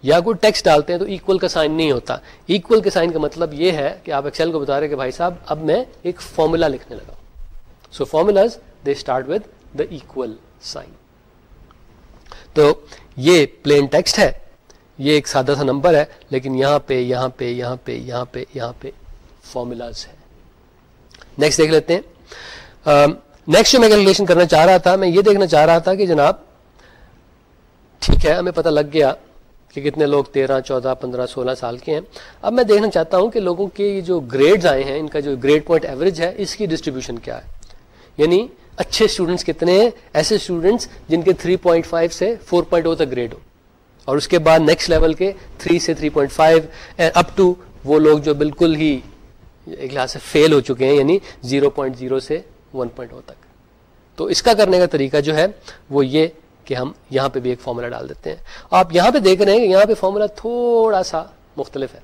یا کوئی ٹیکسٹ ڈالتے ہیں تو ایکول کا سائن نہیں ہوتا۔ ایکول کے سائن کا مطلب یہ ہے کہ آپ ایکسل کو بتا رہے کہ بھائی صاحب، اب میں ایک فارمولا لکھنے لگا so formulas they start with the equal sign تو یہ پلین ٹیکسٹ ہے۔ یہ ایک سادہ سا نمبر ہے، لیکن یہاں پہ یہاں پہ یہاں پہ یہاں پہ یہاں پہ فارمولاز ہے نیکسٹ دیکھ لیتے ہیں۔ نیکسٹ جو میں کیلکولیشن کرنا چاہ رہا تھا، میں یہ دیکھنا چاہ رہا تھا کہ جناب، ٹھیک ہے، ہمیں پتہ لگ گیا کہ کتنے لوگ تیرہ، چودہ، پندرہ، سولہ سال کے ہیں۔ اب میں دیکھنا چاہتا ہوں کہ لوگوں کے جو گریڈز آئے ہیں، ان کا جو گریڈ پوائنٹ ایوریج ہے، اس کی ڈسٹریبیوشن کیا ہے۔ یعنی اچھے اسٹوڈنٹس کتنے ہیں؟ ایسے اسٹوڈنٹس جن کے 3.5 سے 4.0 تک گریڈ ہو۔ اور اس کے بعد نیکسٹ لیول کے 3 سے 3.5 اپ ٹو وہ لوگ جو بالکل ہی ایک لحاظ سے فیل ہو چکے ہیں یعنی 0.0 سے 1.0 تک۔ تو اس کا کرنے کا طریقہ جو ہے، وہ یہ کہ ہم یہاں پہ بھی ایک فارمولا ڈال دیتے ہیں۔ آپ یہاں پہ دیکھ رہے ہیں کہ یہاں پہ فارمولا تھوڑا سا مختلف ہے۔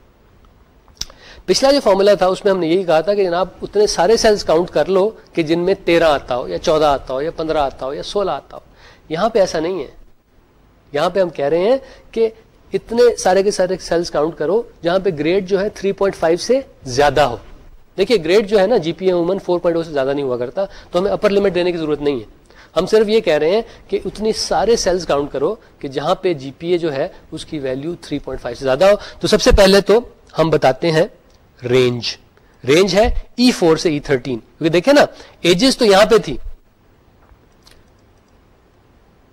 پچھلا جو فارمولا تھا، اس میں ہم نے یہی کہا تھا کہ جناب اتنے سارے سیلز کاؤنٹ کر لو کہ جن میں تیرہ آتا ہو یا چودہ آتا ہو یا پندرہ آتا ہو یا سولہ آتا ہو۔ یہاں پہ ایسا نہیں ہے۔ یہاں پہ ہم کہہ رہے ہیں کہ اتنے سارے کے سارے سیلز کاؤنٹ کرو جہاں پہ گریڈ جو ہے 3.5 سے زیادہ ہو۔ دیکھیے گریڈ جو ہے نا جی پی عموماً فور پوائنٹ oh سے زیادہ نہیں ہوا کرتا، تو ہمیں اپر لمٹ دینے کی ضرورت نہیں ہے۔ ہم صرف یہ کہہ رہے ہیں کہ اتنی سارے سیلز کاؤنٹ کرو کہ جہاں پہ جی پی اے جو ہے اس کی ویلو 3.5 سے زیادہ ہو۔ تو سب سے پہلے تو ہم بتاتے ہیں رینج رینج ہے e ای فور سے e ای تھرٹین کیونکہ دیکھیں نا ایجز تو یہاں پہ تھی۔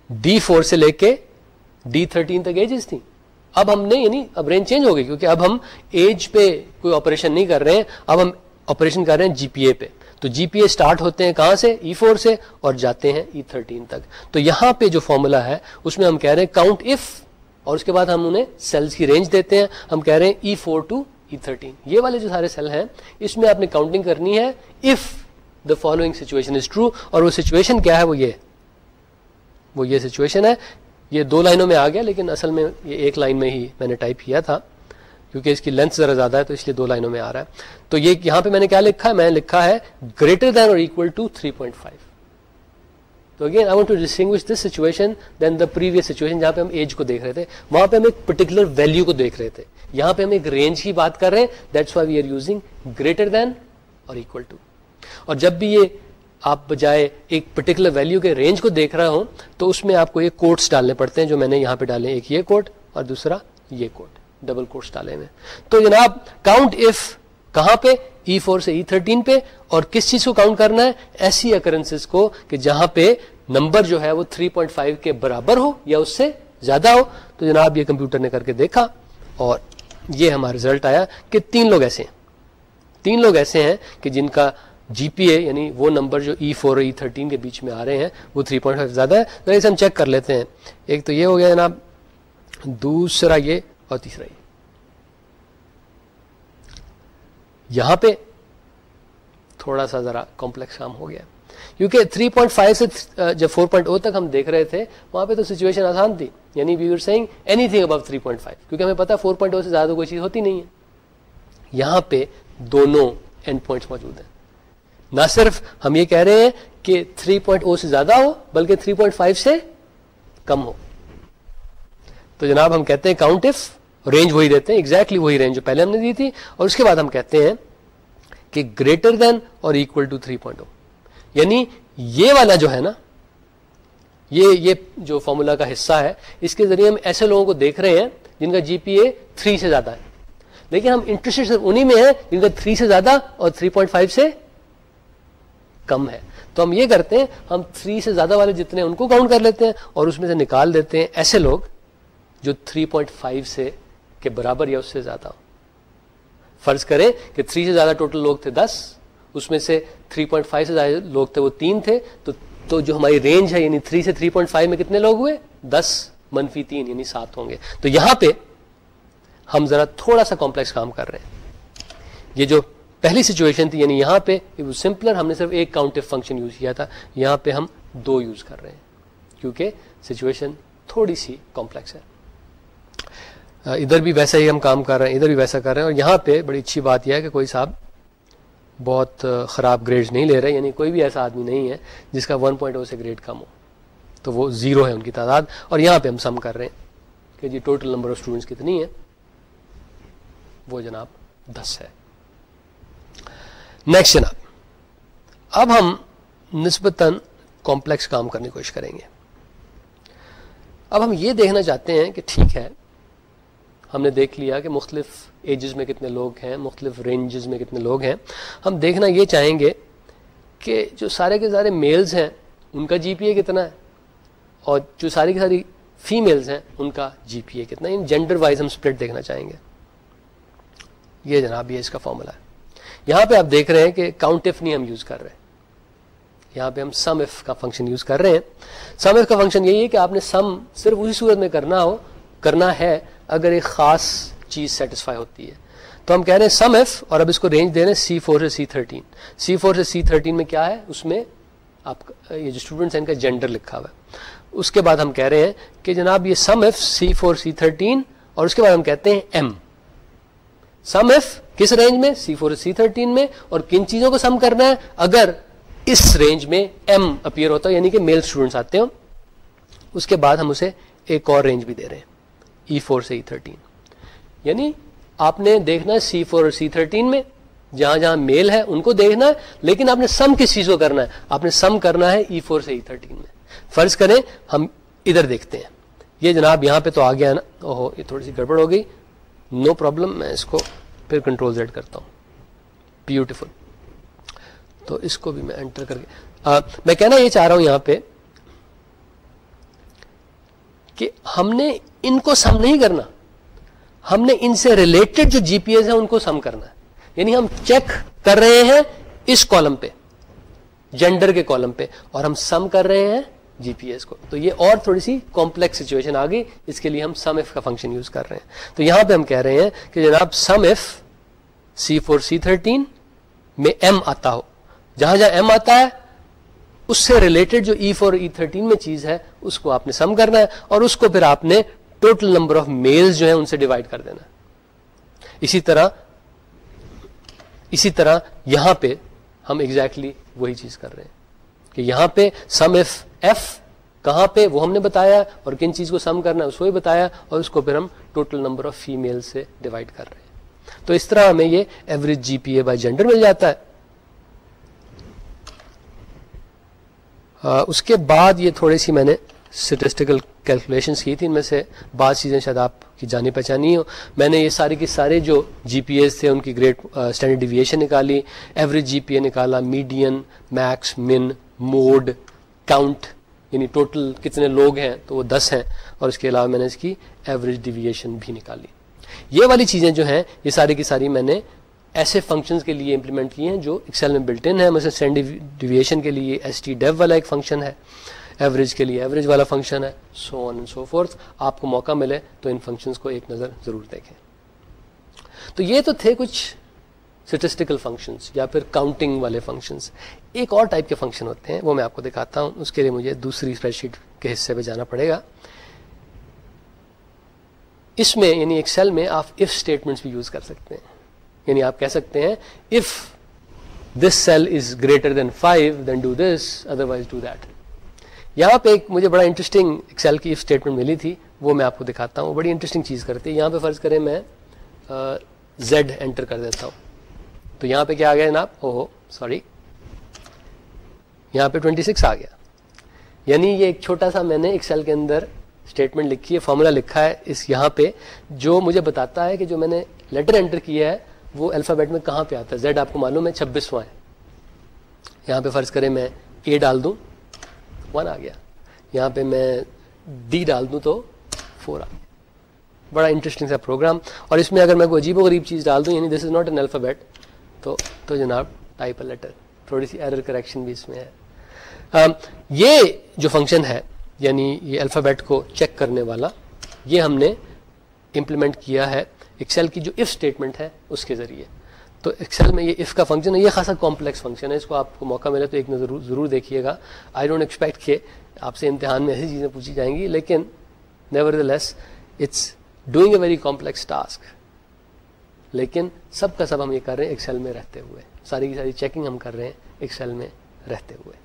ڈی فور سے لے کے ڈی تھرٹین تک ایجز تھی اب ہم نے یعنی اب رینج چینج ہو گئی کیونکہ اب ہم ایج پہ کوئی آپریشن نہیں کر رہے ہیں۔ اب ہم آپریشن کر رہے ہیں جی پی اے پہ۔ تو جی پی اے اسٹارٹ ہوتے ہیں کہاں سے؟ e ای فور سے اور جاتے ہیں e ای تھرٹین تک۔ تو یہاں پہ جو فارمولا ہے، اس میں ہم کہہ رہے ہیں کاؤنٹ اف اور اس کے بعد ہم انہیں سیلز کی رینج دیتے ہیں۔ ہم کہہ رہے ہیں E four to E thirteen یہ والے جو سارے سیل ہیں، اس میں آپ نے کاؤنٹنگ کرنی ہے۔ If the following situation is true اور وہ سچویشن کیا ہے؟ وہ یہ۔ وہ یہ سچویشن ہے یہ دو لائنوں میں آ گیا، لیکن اصل میں یہ ایک لائن میں ہی میں نے ٹائپ کیا تھا، کیونکہ اس کی لینتھ ذرا زیادہ ہے، تو اس لیے دو لائنوں میں آ رہا ہے۔ تو یہ یہاں پہ میں نے کیا لکھا ہے؟ میں نے لکھا ہے greater than or equal to three point five تو again I want to distinguish this situation than the previous situation جہاں پہ ہم ایج کو دیکھ رہے تھے۔ وہاں پہ ہم ایک پرٹیکولر ویلو کو دیکھ رہے تھے۔ یہاں پہ ہم ایک رینج کی بات کر رہے ہیں۔ That's why we are using greater than or equal to اور جب بھی یہ آپ بجائے ایک پرٹیکولر ویلو کے رینج کو دیکھ رہا ہوں، تو اس میں آپ کو یہ کوٹس ڈالنے پڑتے ہیں جو میں نے یہاں پہ ڈالے، ایک یہ کوٹ اور دوسرا یہ کوٹ ڈبل کوٹس ڈالے ہوئے تو جناب کاؤنٹ اف کہاں پہ؟ e ای فور سے e ای تھرٹین پہ۔ اور کس چیز کو کاؤنٹ کرنا ہے؟ ایسی اکرنس کو کہ جہاں پہ نمبر جو ہے وہ 3.5 کے برابر ہو یا اس سے زیادہ ہو۔ تو جناب، یہ کمپیوٹر نے کر کے دیکھا اور یہ ہمارا ریزلٹ آیا کہ تین لوگ ایسے ہیں۔ تین لوگ ایسے ہیں کہ جن کا جی پی اے یعنی وہ نمبر جو ای فور ای تھرٹین کے بیچ میں آ رہے ہیں، وہ 3.5 زیادہ ہے۔ اسے ہم چیک کر لیتے ہیں۔ ایک تو یہ ہو گیا جناب، دوسرا یہ اور تیسرا یہ۔ یہاں پہ تھوڑا سا ذرا کمپلیکس کام ہو گیا۔ کیونکہ 3.5 سے جب 4.0 تک ہم دیکھ رہے تھے، وہاں پہ تو سچویشن آسان تھی۔ یعنی we are seeing any thing ابو 3.5 کیونکہ ہمیں پتا 4.0 سے زیادہ کوئی چیز ہوتی نہیں ہے۔ یہاں پہ دونوں اینڈ پوائنٹس موجود ہیں۔ نہ صرف ہم یہ کہہ رہے ہیں کہ 3.0 سے زیادہ ہو، بلکہ 3.5 سے کم ہو۔ تو جناب ہم کہتے ہیں کاؤنٹ اف رینج وہی دیتے ہیں ایگزیکٹلی وہی رینج جو پہلے ہم نے دی تھی۔ اور اس کے بعد ہم کہتے ہیں کہ greater than or equal to three point یعنی یہ والا جو ہے نا، یہ یہ جو فارمولا کا حصہ ہے، اس کے ذریعے ہم ایسے لوگوں کو دیکھ رہے ہیں جن کا جی پی اے تھری سے زیادہ ہے۔ لیکن ہم انٹرسٹ صرف میں ہیں جن کا تھری سے زیادہ اور تھری پوائنٹ فائیو سے کم ہے۔ تو ہم یہ کرتے ہیں، ہم تھری سے زیادہ والے جتنے ہیں، ان کو کاؤنٹ کر لیتے ہیں اور اس میں سے نکال دیتے ہیں ایسے لوگ جو 3.5 سے کے برابر یا اس سے زیادہ ہو فرض کریں کہ 3 سے زیادہ ٹوٹل لوگ تھے 10 اس میں سے 3.5 سے زیادہ لوگ تھے وہ تین تھے، تو تو جو ہماری رینج ہے یعنی 3 سے 3.5 میں کتنے لوگ ہوئے؟ 10 منفی تین یعنی سات ہوں گے۔ تو یہاں پہ ہم ذرا تھوڑا سا کمپلیکس کام کر رہے ہیں۔ یہ جو پہلی سچویشن تھی یعنی یہاں پہ سمپلر ہم نے صرف ایک کاؤنٹ فنکشن یوز کیا تھا، یہاں پہ ہم دو یوز کر رہے ہیں، کیونکہ سچویشن تھوڑی سی کمپلیکس ہے۔ ادھر بھی ویسا ہی ہم کام کر رہے ہیں، ادھر بھی ویسا کر رہے ہیں، اور یہاں پہ بڑی اچھی بات یہ ہے کہ کوئی صاحب بہت خراب گریڈ نہیں لے رہے یعنی کوئی بھی ایسا آدمی نہیں ہے جس کا ون پوائنٹ oh سے گریڈ کم ہو، تو وہ زیرو ہے ان کی تعداد۔ اور یہاں پہ ہم سم کر رہے ہیں کہ جی ٹوٹل نمبر آف اسٹوڈنٹس کتنی ہے؟ وہ جناب دس ہے۔ نیکسٹ جناب، اب ہم نسبتاً کمپلیکس کام کرنے کی کوشش کریں گے۔ اب ہم یہ دیکھنا چاہتے ہیں کہ ٹھیک ہے، ہم نے دیکھ لیا کہ مختلف ایجز میں کتنے لوگ ہیں، مختلف رینجز میں کتنے لوگ ہیں۔ ہم دیکھنا یہ چاہیں گے کہ جو سارے کے سارے میلز ہیں، ان کا جی پی اے کتنا ہے؟ اور جو ساری کی ساری فیمیلز ہیں، ان کا جی پی اے کتنا ہے؟ یعنی جینڈر وائز ہم اسپلٹ دیکھنا چاہیں گے۔ یہ جناب، یہ اس کا فارمولا ہے۔ یہاں پہ آپ دیکھ رہے ہیں کہ کاؤنٹ ایف نہیں ہم یوز کر رہے. ہیں یہاں پہ ہم سم ایف کا فنکشن یوز کر رہے ہیں. سم ایف کا فنکشن یہی ہے کہ آپ نے سم صرف اسی صورت میں کرنا ہو، کرنا ہے اگر ایک خاص چیز سیٹسفائی ہوتی ہے. تو ہم کہہ رہے ہیں سم ایف اور اب اس کو رینج دے رہے ہیں سی فور سے سی تھرٹین سی فور سے سی تھرٹین میں کیا ہے؟ اس میں آپ یہ جو اسٹوڈنٹس ہیں، ان کا جینڈر لکھا ہوا ہے. اس کے بعد ہم کہہ رہے ہیں کہ جناب یہ sum if C four C thirteen اور اس کے بعد ہم کہتے ہیں ایم سم ایف کس رینج میں؟ سی فور سی تھرٹین میں اور کن چیزوں کو سم کرنا ہے؟ اگر اس رینج میں ایم اپیئر ہوتا ہے یعنی کہ میل اسٹوڈنٹس آتے ہوں، اس کے بعد ہم اسے ایک اور رینج بھی دے رہے ہیں ای فور سے ای تھرٹین یعنی آپ نے دیکھنا ہے سی فور اور سی تھرٹین میں جہاں جہاں میل ہے، ان کو دیکھنا ہے، لیکن آپ نے سم کس چیز کو کرنا ہے؟ آپ نے سم کرنا ہے ای فور سے ای تھرٹین میں۔ فرض کریں ہم ادھر دیکھتے ہیں۔ یہ جناب یہاں پہ تو آ گیا نا اوہو، یہ تھوڑی سی گڑبڑ ہو گئی۔ نو پرابلم میں اس کو پھر کنٹرول زیڈ کرتا ہوں. بیوٹیفل تو اس کو بھی میں انٹر کر کے میں کہنا یہ چاہ رہا ہوں یہاں پہ کہ ہم نے ان کو سم نہیں کرنا. ہم نے ان سے ریلیٹڈ جو جی پی ایس ہیں ان کو سم کرنا ہے. یعنی ہم چیک کر رہے ہیں اس کالم پہ جینڈر کے کالم پہ، اور ہم سم کر رہے ہیں جی پی ایس کو۔ تو یہ اور تھوڑی سی کمپلیکس سچویشن آ گئی۔ اس کے لیے ہم سم ایف کا فنکشن یوز کر رہے ہیں۔ تو یہاں پہ ہم کہہ رہے ہیں کہ جناب sum if C four C thirteen میں ایم آتا ہو۔ جہاں جہاں ایم آتا ہے، اس سے ریلیٹڈ جو ای فور ای تھرٹین میں چیز ہے، اس کو آپ نے سم کرنا ہے اور اس کو پھر آپ نے ٹوٹل نمبر آف میل جو ہیں ان سے ڈیوائڈ کر دینا اسی طرح اسی طرح یہاں پہ ہم ایگزیکٹلی exactly وہی چیز کر رہے ہیں کہ یہاں پہ سم ایف ایف کہاں پہ وہ ہم نے بتایا اور کن چیز کو سم کرنا ہے اس کو ہی بتایا اور اس کو پھر ہم ٹوٹل نمبر آف فیمل سے ڈیوائڈ کر رہے ہیں۔ تو اس طرح ہمیں یہ average G P a by gender مل جاتا ہے۔ ہاں، اس کے بعد یہ تھوڑی سی میں نے اسٹیٹسٹیکل کیلکولیشنس کی تھی ان میں سے۔ بعض چیزیں شاید آپ کی جانی پہچانی ہو میں نے یہ سارے کے سارے جو جی پی ایس تھے، ان کی گریٹ اسٹینڈرڈ ڈیویشن نکالی ایوریج جی پی اے نکالا median max min mode count یعنی ٹوٹل کتنے لوگ ہیں تو وہ دس ہیں اور اس کے علاوہ میں نے اس کی ایوریج ڈیویشن بھی نکالی۔ یہ والی چیزیں جو ہیں، یہ ساری کی ساری میں نے ایسے فنکشنز کے لیے امپلیمنٹ کیے ہیں جو ایکسل میں بلٹ ان ہے مثلا سینڈ ڈیویشن کے لیے ایس ٹی ڈیو والا ایک فنکشن ہے ایوریج کے لیے ایوریج والا فنکشن ہے سو آن اینڈ سو فورتھ آپ کو موقع ملے تو ان فنکشنز کو ایک نظر ضرور دیکھیں۔ تو یہ تو تھے کچھ اسٹیٹسٹیکل فنکشنز یا پھر کاؤنٹنگ والے فنکشنز ایک اور ٹائپ کے فنکشن ہوتے ہیں، وہ میں آپ کو دکھاتا ہوں۔ اس کے لیے مجھے دوسری اسپریڈ شیٹ کے حصے پہ جانا پڑے گا۔ اس میں یعنی ایکسل میں آپ اف اسٹیٹمنٹس بھی یوز کر سکتے ہیں۔ یعنی آپ کہہ سکتے ہیں if this cell is greater than five then do this otherwise do that یہاں پہ ایک مجھے بڑا انٹرسٹنگ ایکسل کی اسٹیٹمنٹ ملی تھی، وہ میں آپ کو دکھاتا ہوں۔ بڑی انٹرسٹنگ چیز کرتی ہے۔ یہاں پہ فرض کریں میں زیڈ انٹر کر دیتا ہوں۔ تو یہاں پہ کیا آ گیا جناب او سوری یہاں پہ 26 آ گیا. یعنی یہ ایک چھوٹا سا میں نے ایکسل کے اندر اسٹیٹمنٹ لکھی ہے فارمولا لکھا ہے اس یہاں پہ، جو مجھے بتاتا ہے کہ جو میں نے لیٹر انٹر کیا ہے، وہ الفابیٹ میں کہاں پہ آتا ہے؟ زیڈ آپ کو معلوم ہے، چھبیسواں ہے. یہاں پہ فرض کریں میں اے ڈال دوں ون آ گیا. یہاں پہ میں ڈی ڈال دوں تو فور آ گیا. بڑا انٹرسٹنگ سا پروگرام اور اس میں اگر میں کوئی عجیب و غریب چیز ڈال دوں یعنی this is not an alphabet تو تو جناب ٹائپ اے لیٹر تھوڑی سی ایرر کریکشن بھی اس میں ہے۔ یہ جو فنکشن ہے یعنی یہ الفابیٹ کو چیک کرنے والا، یہ ہم نے امپلیمنٹ کیا ہے ایکسل کی جو اف اسٹیٹمنٹ ہے اس کے ذریعے۔ تو ایکسل میں یہ اف کا فنکشن ہے، یہ خاصا کمپلیکس فنکشن ہے۔ اس کو آپ کو موقع ملے تو ایک نظر ضرور دیکھیے گا۔ آئی ڈونٹ ایکسپیکٹ کہ آپ سے امتحان میں ایسی چیزیں پوچھی جائیں گی، لیکن nevertheless it's doing a very complex task لیکن سب کا سب ہم یہ کر رہے ہیں ایکسل میں رہتے ہوئے۔ ساری کی ساری چیکنگ ہم کر رہے ہیں ایکسل میں رہتے ہوئے۔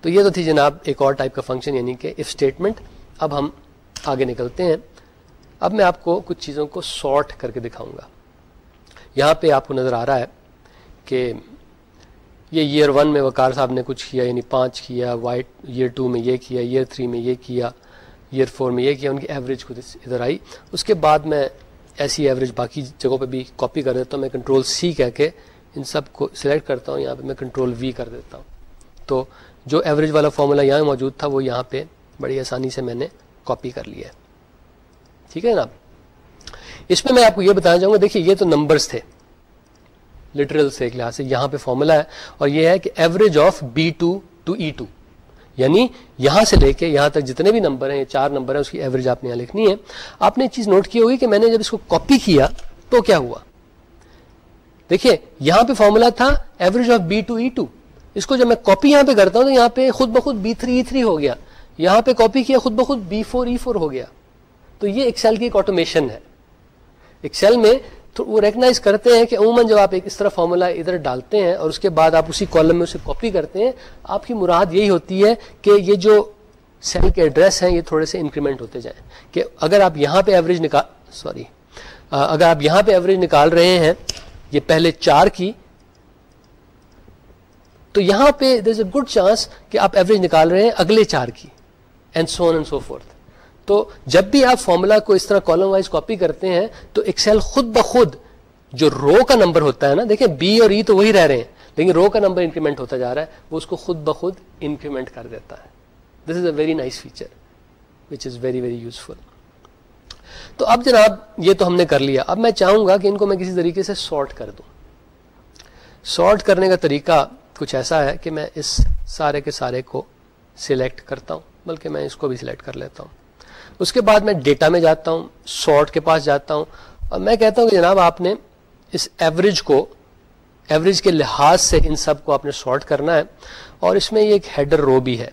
تو یہ تو تھی جناب ایک اور ٹائپ کا فنکشن یعنی کہ اف اسٹیٹمنٹ اب ہم آگے نکلتے ہیں۔ اب میں آپ کو کچھ چیزوں کو سارٹ کر کے دکھاؤں گا۔ یہاں پہ آپ کو نظر آ رہا ہے کہ یہ ایئر ون میں وکار صاحب نے کچھ کیا یعنی پانچ کیا وائٹ ایئر ٹو میں یہ کیا ایئر تھری میں یہ کیا ایئر فور میں یہ کیا، ان کی ایوریج خود ادھر آئی۔ اس کے بعد میں ایسی ایوریج باقی جگہوں پہ بھی کاپی کر دیتا ہوں۔ میں کنٹرول سی کہہ کے ان سب کو سلیکٹ کرتا ہوں۔ یہاں پہ میں کنٹرول وی کر دیتا ہوں۔ تو جو ایوریج والا فارمولا یہاں موجود تھا، وہ یہاں پہ بڑی آسانی سے میں نے کاپی کر لیا ہے۔ ٹھیک ہے نا اس میں میں آپ کو یہ بتانا چاہوں گا، دیکھیے یہ تو نمبرز تھے۔ لٹرل سے ایک لحاظ سے، یہاں پہ فارمولا ہے۔ اور یہ ہے کہ average of B two to E two یعنی یہاں سے لے کے یہاں تک جتنے بھی نمبر ہیں یہ چار نمبر ہیں، اس کی ایوریج آپ نے یہاں لکھنی ہے۔ آپ نے ایک چیز نوٹ کی ہوگی کہ میں نے جب اس کو کاپی کیا تو کیا ہوا؟ دیکھیے، یہاں پہ فارمولا تھا average of B two E two اس کو جب میں کاپی یہاں پہ کرتا ہوں تو یہاں پہ خود بخود بی تھری ای تھری ہو گیا۔ یہاں پہ کاپی کیا، خود بخود بی فور ای فور ہو گیا۔ تو یہ ایکسل کی ایک آٹومیشن ہے۔ ایکسل میں تو وہ ریکگنائز کرتے ہیں کہ عموماً جب آپ ایک اس طرح فارمولا ادھر ڈالتے ہیں اور اس کے بعد آپ اسی کالم میں اسے کاپی کرتے ہیں، آپ کی مراد یہی ہوتی ہے کہ یہ جو سیل کے ایڈریس ہیں، یہ تھوڑے سے انکریمنٹ ہوتے جائیں کہ اگر آپ یہاں پہ ایوریج نکال سوری اگر آپ یہاں پہ ایوریج نکال رہے ہیں، یہ پہلے چار کی، تو یہاں پہ دیر از اے گڈ چانس کہ آپ ایوریج نکال رہے ہیں اگلے چار کی and so and so forth تو جب بھی آپ فارمولا کو اس طرح کالم وائز کاپی کرتے ہیں تو ایکسل خود بخود جو رو کا نمبر ہوتا ہے نا، دیکھیں بی اور ای تو وہی رہ رہے ہیں، لیکن رو کا نمبر انکریمنٹ ہوتا جا رہا ہے، وہ اس کو خود بخود انکریمنٹ کر دیتا ہے۔ This is a very nice feature which is very very useful تو اب جناب، یہ تو ہم نے کر لیا۔ اب میں چاہوں گا کہ ان کو میں کسی طریقے سے سارٹ کر دوں۔ سارٹ کرنے کا طریقہ کچھ ایسا ہے کہ میں اس سارے کے سارے کو سلیکٹ کرتا ہوں، بلکہ میں اس کو بھی سلیکٹ کر لیتا ہوں۔ اس کے بعد میں ڈیٹا میں جاتا ہوں سارٹ کے پاس جاتا ہوں۔ اور میں کہتا ہوں کہ جناب آپ نے اس ایوریج کو ایوریج کے لحاظ سے ان سب کو آپ نے سارٹ کرنا ہے۔ اور اس میں یہ ایک ہیڈر رو بھی ہے۔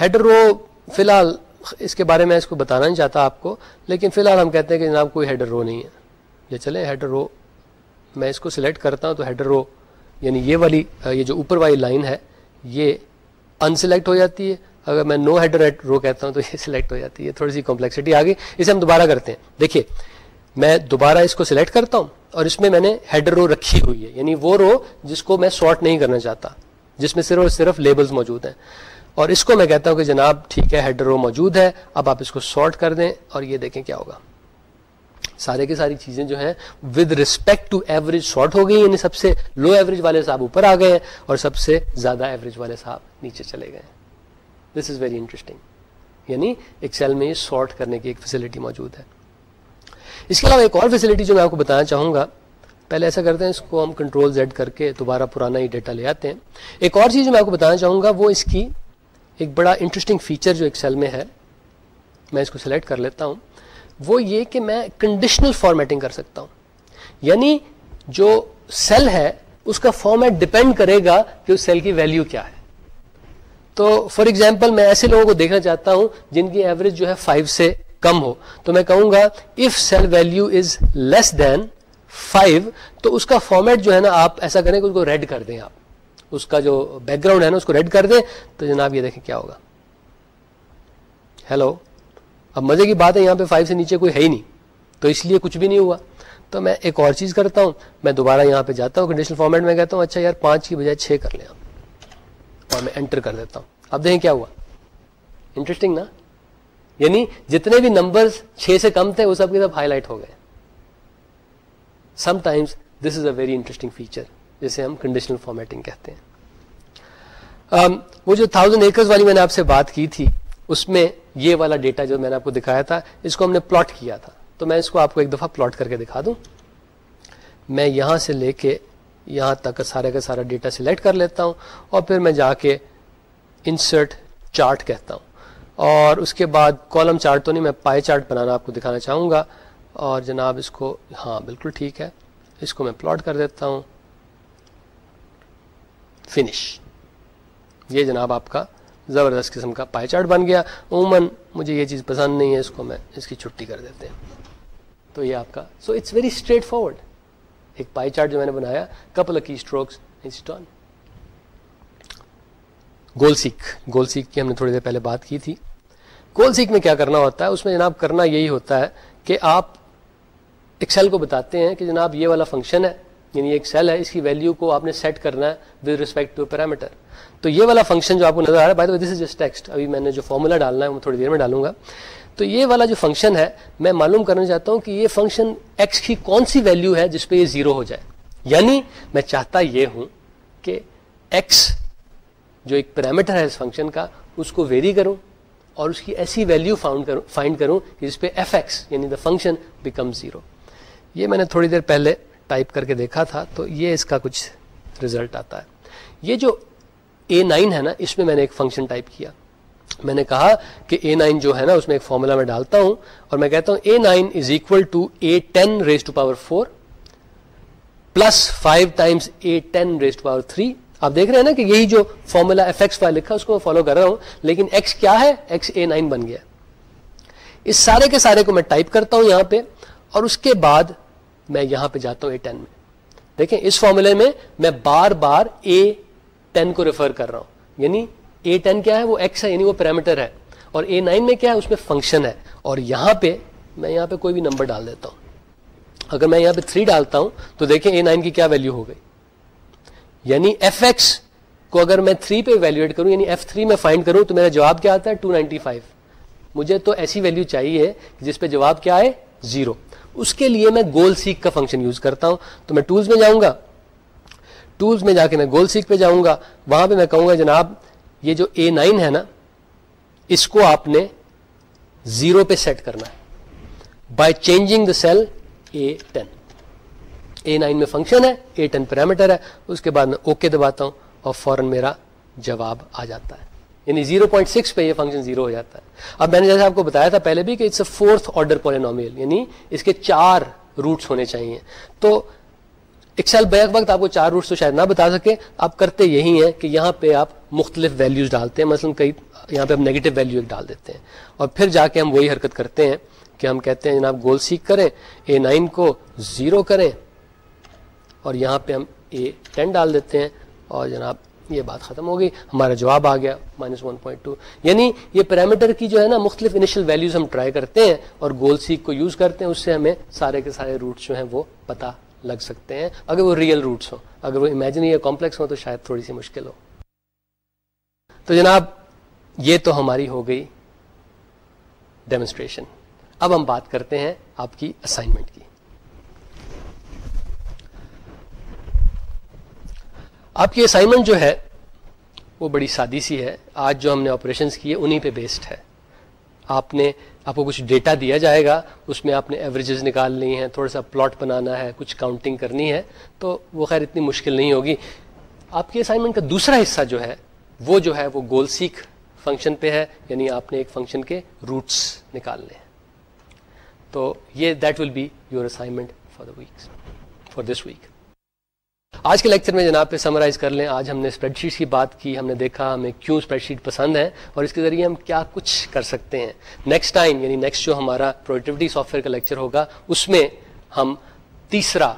ہیڈر رو فی الحال اس کے بارے میں اس کو بتانا نہیں چاہتا آپ کو، لیکن فی الحال ہم کہتے ہیں کہ جناب کوئی ہیڈر رو نہیں ہے۔ یہ چلے ہیڈر رو میں اس کو سلیکٹ کرتا ہوں تو ہیڈر رو یعنی یہ والی، یہ جو اوپر والی لائن ہے، یہ ان سلیکٹ ہو جاتی ہے۔ اگر میں نو ہیڈر رو کہتا ہوں تو یہ سلیکٹ ہو جاتی ہے تھوڑی سی کمپلیکسٹی آ گئی اسے ہم دوبارہ کرتے ہیں۔ دیکھیے، میں دوبارہ اس کو سلیکٹ کرتا ہوں اور اس میں میں نے ہیڈر رو رکھی ہوئی ہے۔ یعنی وہ رو جس کو میں سارٹ نہیں کرنا چاہتا، جس میں صرف اور صرف لیبلز موجود ہیں۔ اور اس کو میں کہتا ہوں کہ جناب، ٹھیک ہے ہیڈر رو موجود ہے، اب آپ اس کو سارٹ کر دیں اور یہ دیکھیں کیا ہوگا۔ سارے کی ساری چیزیں جو ہیں with respect to average sort ہو گئی یعنی سب سے لو ایوریج والے صاحب اوپر آ گئے ہیں اور سب سے زیادہ ایوریج والے صاحب نیچے چلے گئے ہیں۔ دس از ویری انٹرسٹنگ یعنی ایکسل میں شارٹ کرنے کی ایک فیسلٹی موجود ہے۔ اس کے علاوہ ایک اور فیسلٹی جو میں آپ کو بتانا چاہوں گا، پہلے ایسا کرتے ہیں، اس کو ہم کنٹرول زیڈ کر کے دوبارہ پرانا ہی ڈیٹا لے آتے ہیں۔ ایک اور چیز جو میں آپ کو بتانا چاہوں گا، وہ اس کی ایک بڑا انٹرسٹنگ فیچر جو ایکسل میں ہے، میں اس کو سلیکٹ کر لیتا ہوں۔ وہ یہ کہ میں کنڈیشنل فارمیٹنگ کر سکتا ہوں۔ یعنی جو سیل ہے، اس کا فارمیٹ ڈپینڈ کرے گا کہ اس سیل کی ویلو کیا ہے۔ تو فار ایگزامپل میں ایسے لوگوں کو دیکھنا چاہتا ہوں جن کی ایوریج جو ہے فائیو سے کم ہو۔ تو میں کہوں گا if cell value is less than five تو اس کا فارمیٹ جو ہے نا آپ ایسا کریں کہ اس کو ریڈ کر دیں آپ۔ اس کا جو بیک گراؤنڈ ہے نا اس کو ریڈ کر دیں۔ تو جناب یہ دیکھیں کیا ہوگا۔ ہیلو اب مزے کی بات ہے یہاں پہ فائیو سے نیچے کوئی ہے ہی نہیں۔ تو اس لیے کچھ بھی نہیں ہوا۔ تو میں ایک اور چیز کرتا ہوں۔ میں دوبارہ یہاں پہ جاتا ہوں کنڈیشنل فارمیٹ میں کہتا ہوں اچھا یار پانچ کی بجائے چھ کر لیں آپ۔ اور میں انٹر کر دیتا ہوں۔ اب دیکھیں کیا ہوا۔ انٹرسٹنگ نا؟ یعنی جتنے بھی نمبر چھ سے کم تھے وہ سب کے سب ہائی لائٹ ہو گئے۔ Sometimes this is a very interesting feature جسے ہم کنڈیشنل فارمیٹنگ کہتے ہیں۔ um, وہ جو تھاؤزینڈ ایکرز والی میں نے آپ سے بات کی تھی اس میں یہ والا ڈیٹا جو میں نے آپ کو دکھایا تھا اس کو ہم نے پلاٹ کیا تھا۔ تو میں اس کو آپ کو ایک دفعہ پلاٹ کر کے دکھا دوں۔ میں یہاں سے لے کے یہاں تک سارے کا سارا ڈیٹا سلیکٹ کر لیتا ہوں اور پھر میں جا کے انسرٹ چارٹ کہتا ہوں اور اس کے بعد کالم چارٹ تو نہیں، میں پائی چارٹ بنانا آپ کو دکھانا چاہوں گا اور جناب اس کو ہاں بالکل ٹھیک ہے، اس کو میں پلاٹ کر دیتا ہوں۔ فنش یہ جناب آپ کا زبردست قسم کا پائی چارٹ بن گیا۔ عموماً مجھے یہ چیز پسند نہیں ہے، اس کو میں، اس کی چھٹی کر دیتے ہیں۔ تو یہ آپ کا so it's very straightforward ایک پائی چارٹ جو میں نے بنایا کپل کی اسٹروکس گول سیک گول سیک کی ہم نے تھوڑی دیر پہلے بات کی تھی۔ گول سیک میں کیا کرنا ہوتا ہے؟ اس میں جناب کرنا یہی ہوتا ہے کہ آپ ایکسل کو بتاتے ہیں کہ جناب یہ والا فنکشن ہے یعنی ایک سیل ہے، اس کی ویلو کو آپ نے سیٹ کرنا ہے ود ریسپیکٹ ٹو پیرامیٹر تو یہ والا فنکشن جو آپ کو نظر آ رہا ہے by this is just text ابھی میں نے جو فارمولا ڈالنا ہے، وہ تھوڑی دیر میں ڈالوں گا۔ تو یہ والا جو فنکشن ہے، میں معلوم کرنا چاہتا ہوں کہ یہ فنکشن ایکس کی کون سی ویلو ہے جس پہ یہ زیرو ہو جائے؟ یعنی میں چاہتا یہ ہوں کہ ایکس جو ایک پیرامیٹر ہے اس فنکشن کا، اس کو ویری کروں اور اس کی ایسی ویلو فائنڈ کروں کہ جس پہ ایف ایکس یعنی دا فنکشن بیکم زیرو یہ میں نے تھوڑی دیر پہلے ٹائپ کر کے دیکھا تھا، تو یہ اس کا کچھ ریزلٹ آتا ہے۔ یہ جو اے نائن ہے نا، اس میں میں نے ایک فنکشن ٹائپ کیا۔ میں نے کہا کہ اے نائن جو ہے نا، اس میں ایک فارمولا میں ڈالتا ہوں اور میں کہتا ہوں A nine is equal to A ten raise to power four plus five times A ten raise to power three آپ دیکھ رہے ہیں نا کہ یہی جو فارمولا ایف ایکس فائل لکھا اس کو فالو کر رہا ہوں۔ لیکن ایکس کیا ہے؟ ایکس اے نائن بن گیا۔ اس سارے کے سارے کو میں ٹائپ کرتا ہوں یہاں پہ اور اس کے بعد میں یہاں پہ جاتا ہوں اے ٹین میں۔ دیکھیں، اس فارمولے میں میں بار بار اے ٹین کو ریفر کر رہا ہوں۔ یعنی اے ٹین کیا ہے؟ وہ ایکس ہے یعنی وہ پیرامیٹر ہے۔ اور اے نائن میں کیا ہے؟ اس میں فنکشن ہے۔ اور یہاں پہ میں یہاں پہ کوئی بھی نمبر ڈال دیتا ہوں۔ اگر میں یہاں پہ تھری ڈالتا ہوں، تو دیکھیں اے نائن کی کیا ویلو ہو گئی۔ یعنی ایف ایکس کو اگر میں تھری پہ ویلویٹ کروں یعنی ایف تھری میں فائنڈ کروں، تو میرا جواب کیا آتا ہے؟ ٹو نائنٹی فائیو مجھے تو ایسی ویلو چاہیے جس پہ جواب کیا ہے زیرو اس کے لیے میں گول سیک کا فنکشن یوز کرتا ہوں۔ تو میں ٹولز میں جاؤں گا۔ ٹولز میں جا کے میں گول سیک پہ جاؤں گا۔ وہاں پہ میں کہوں گا، جناب یہ جو اے نائن ہے نا، اس کو آپ نے زیرو پہ سیٹ کرنا ہے by changing the cell A ten A nine میں فنکشن ہے اے ٹین پیرامیٹر ہے اس کے بعد میں اوکے دباتا ہوں اور فوراً میرا جواب آ جاتا ہے یعنی زیرو پوائنٹ سکس پہ یہ فنکشن زیرو ہو جاتا ہے اب میں نے جیسے آپ کو بتایا تھا پہلے بھی کہ it's a fourth order polynomial یعنی اس کے چار روٹس ہونے چاہیے تو ایکسل بیک وقت آپ کو چار روٹس تو شاید نہ بتا سکے، آپ کرتے یہی ہیں کہ یہاں پہ آپ مختلف ویلیوز ڈالتے ہیں، مثلا کئی یہاں پہ ہم نیگیٹو ویلیو ایک ڈال دیتے ہیں۔ اور پھر جا کے ہم وہی حرکت کرتے ہیں کہ ہم کہتے ہیں جناب گول سیکھ کریں اے نائن کو زیرو کریں۔ اور یہاں پہ ہم اے ٹین ڈال دیتے ہیں اور جناب یہ بات ختم ہو گئی، ہمارا جواب آ گیا مائنس ون پوائنٹ ٹو یعنی یہ پیرامیٹر کی جو ہے نا مختلف انیشل ویلیوز ہم ٹرائی کرتے ہیں اور گول سیک کو یوز کرتے ہیں، اس سے ہمیں سارے کے سارے روٹس جو ہیں وہ پتہ لگ سکتے ہیں۔ اگر وہ ریئل روٹس ہوں، اگر وہ امیجنری یا کمپلیکس ہوں تو شاید تھوڑی سی مشکل ہو۔ تو جناب، یہ تو ہماری ہو گئی ڈیمونسٹریشن اب ہم بات کرتے ہیں آپ کی اسائنمنٹ کی۔ آپ کی اسائنمنٹ جو ہے، وہ بڑی سادی سی ہے۔ آج جو ہم نے آپریشنس کیے انہیں پہ بیسڈ ہے۔ آپ نے آپ کو کچھ ڈیٹا دیا جائے گا، اس میں آپ نے ایوریجز نکالنی ہے تھوڑا سا پلاٹ بنانا ہے، کچھ کاؤنٹنگ کرنی ہے، تو وہ خیر اتنی مشکل نہیں ہوگی۔ آپ کی اسائنمنٹ کا دوسرا حصہ جو ہے، وہ جو ہے، وہ گول سیکھ فنکشن پہ ہے یعنی آپ نے ایک فنکشن کے روٹس نکالنے ہیں۔ تو یہ that will be your assignment for the week for this week آج کے لیکچر میں جناب پہ سمرائز کر لیں۔ آج ہم نے اسپریڈ شیٹس کی بات کی، ہم نے دیکھا ہمیں کیوں اسپریڈ شیٹ پسند ہے اور اس کے ذریعے ہم کیا کچھ کر سکتے ہیں۔ نیکسٹ ٹائم یعنی نیکسٹ جو ہمارا پروڈکٹیوٹی سافٹ ویئر کا لیکچر ہوگا، اس میں ہم تیسرا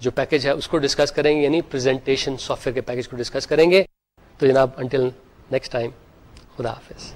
جو پیکج ہے، اس کو ڈسکس کریں گے یعنی پریزنٹیشن سافٹ ویئر کے پیکج کو ڈسکس کریں گے۔ تو جناب انٹل نیکسٹ ٹائم خدا حافظ۔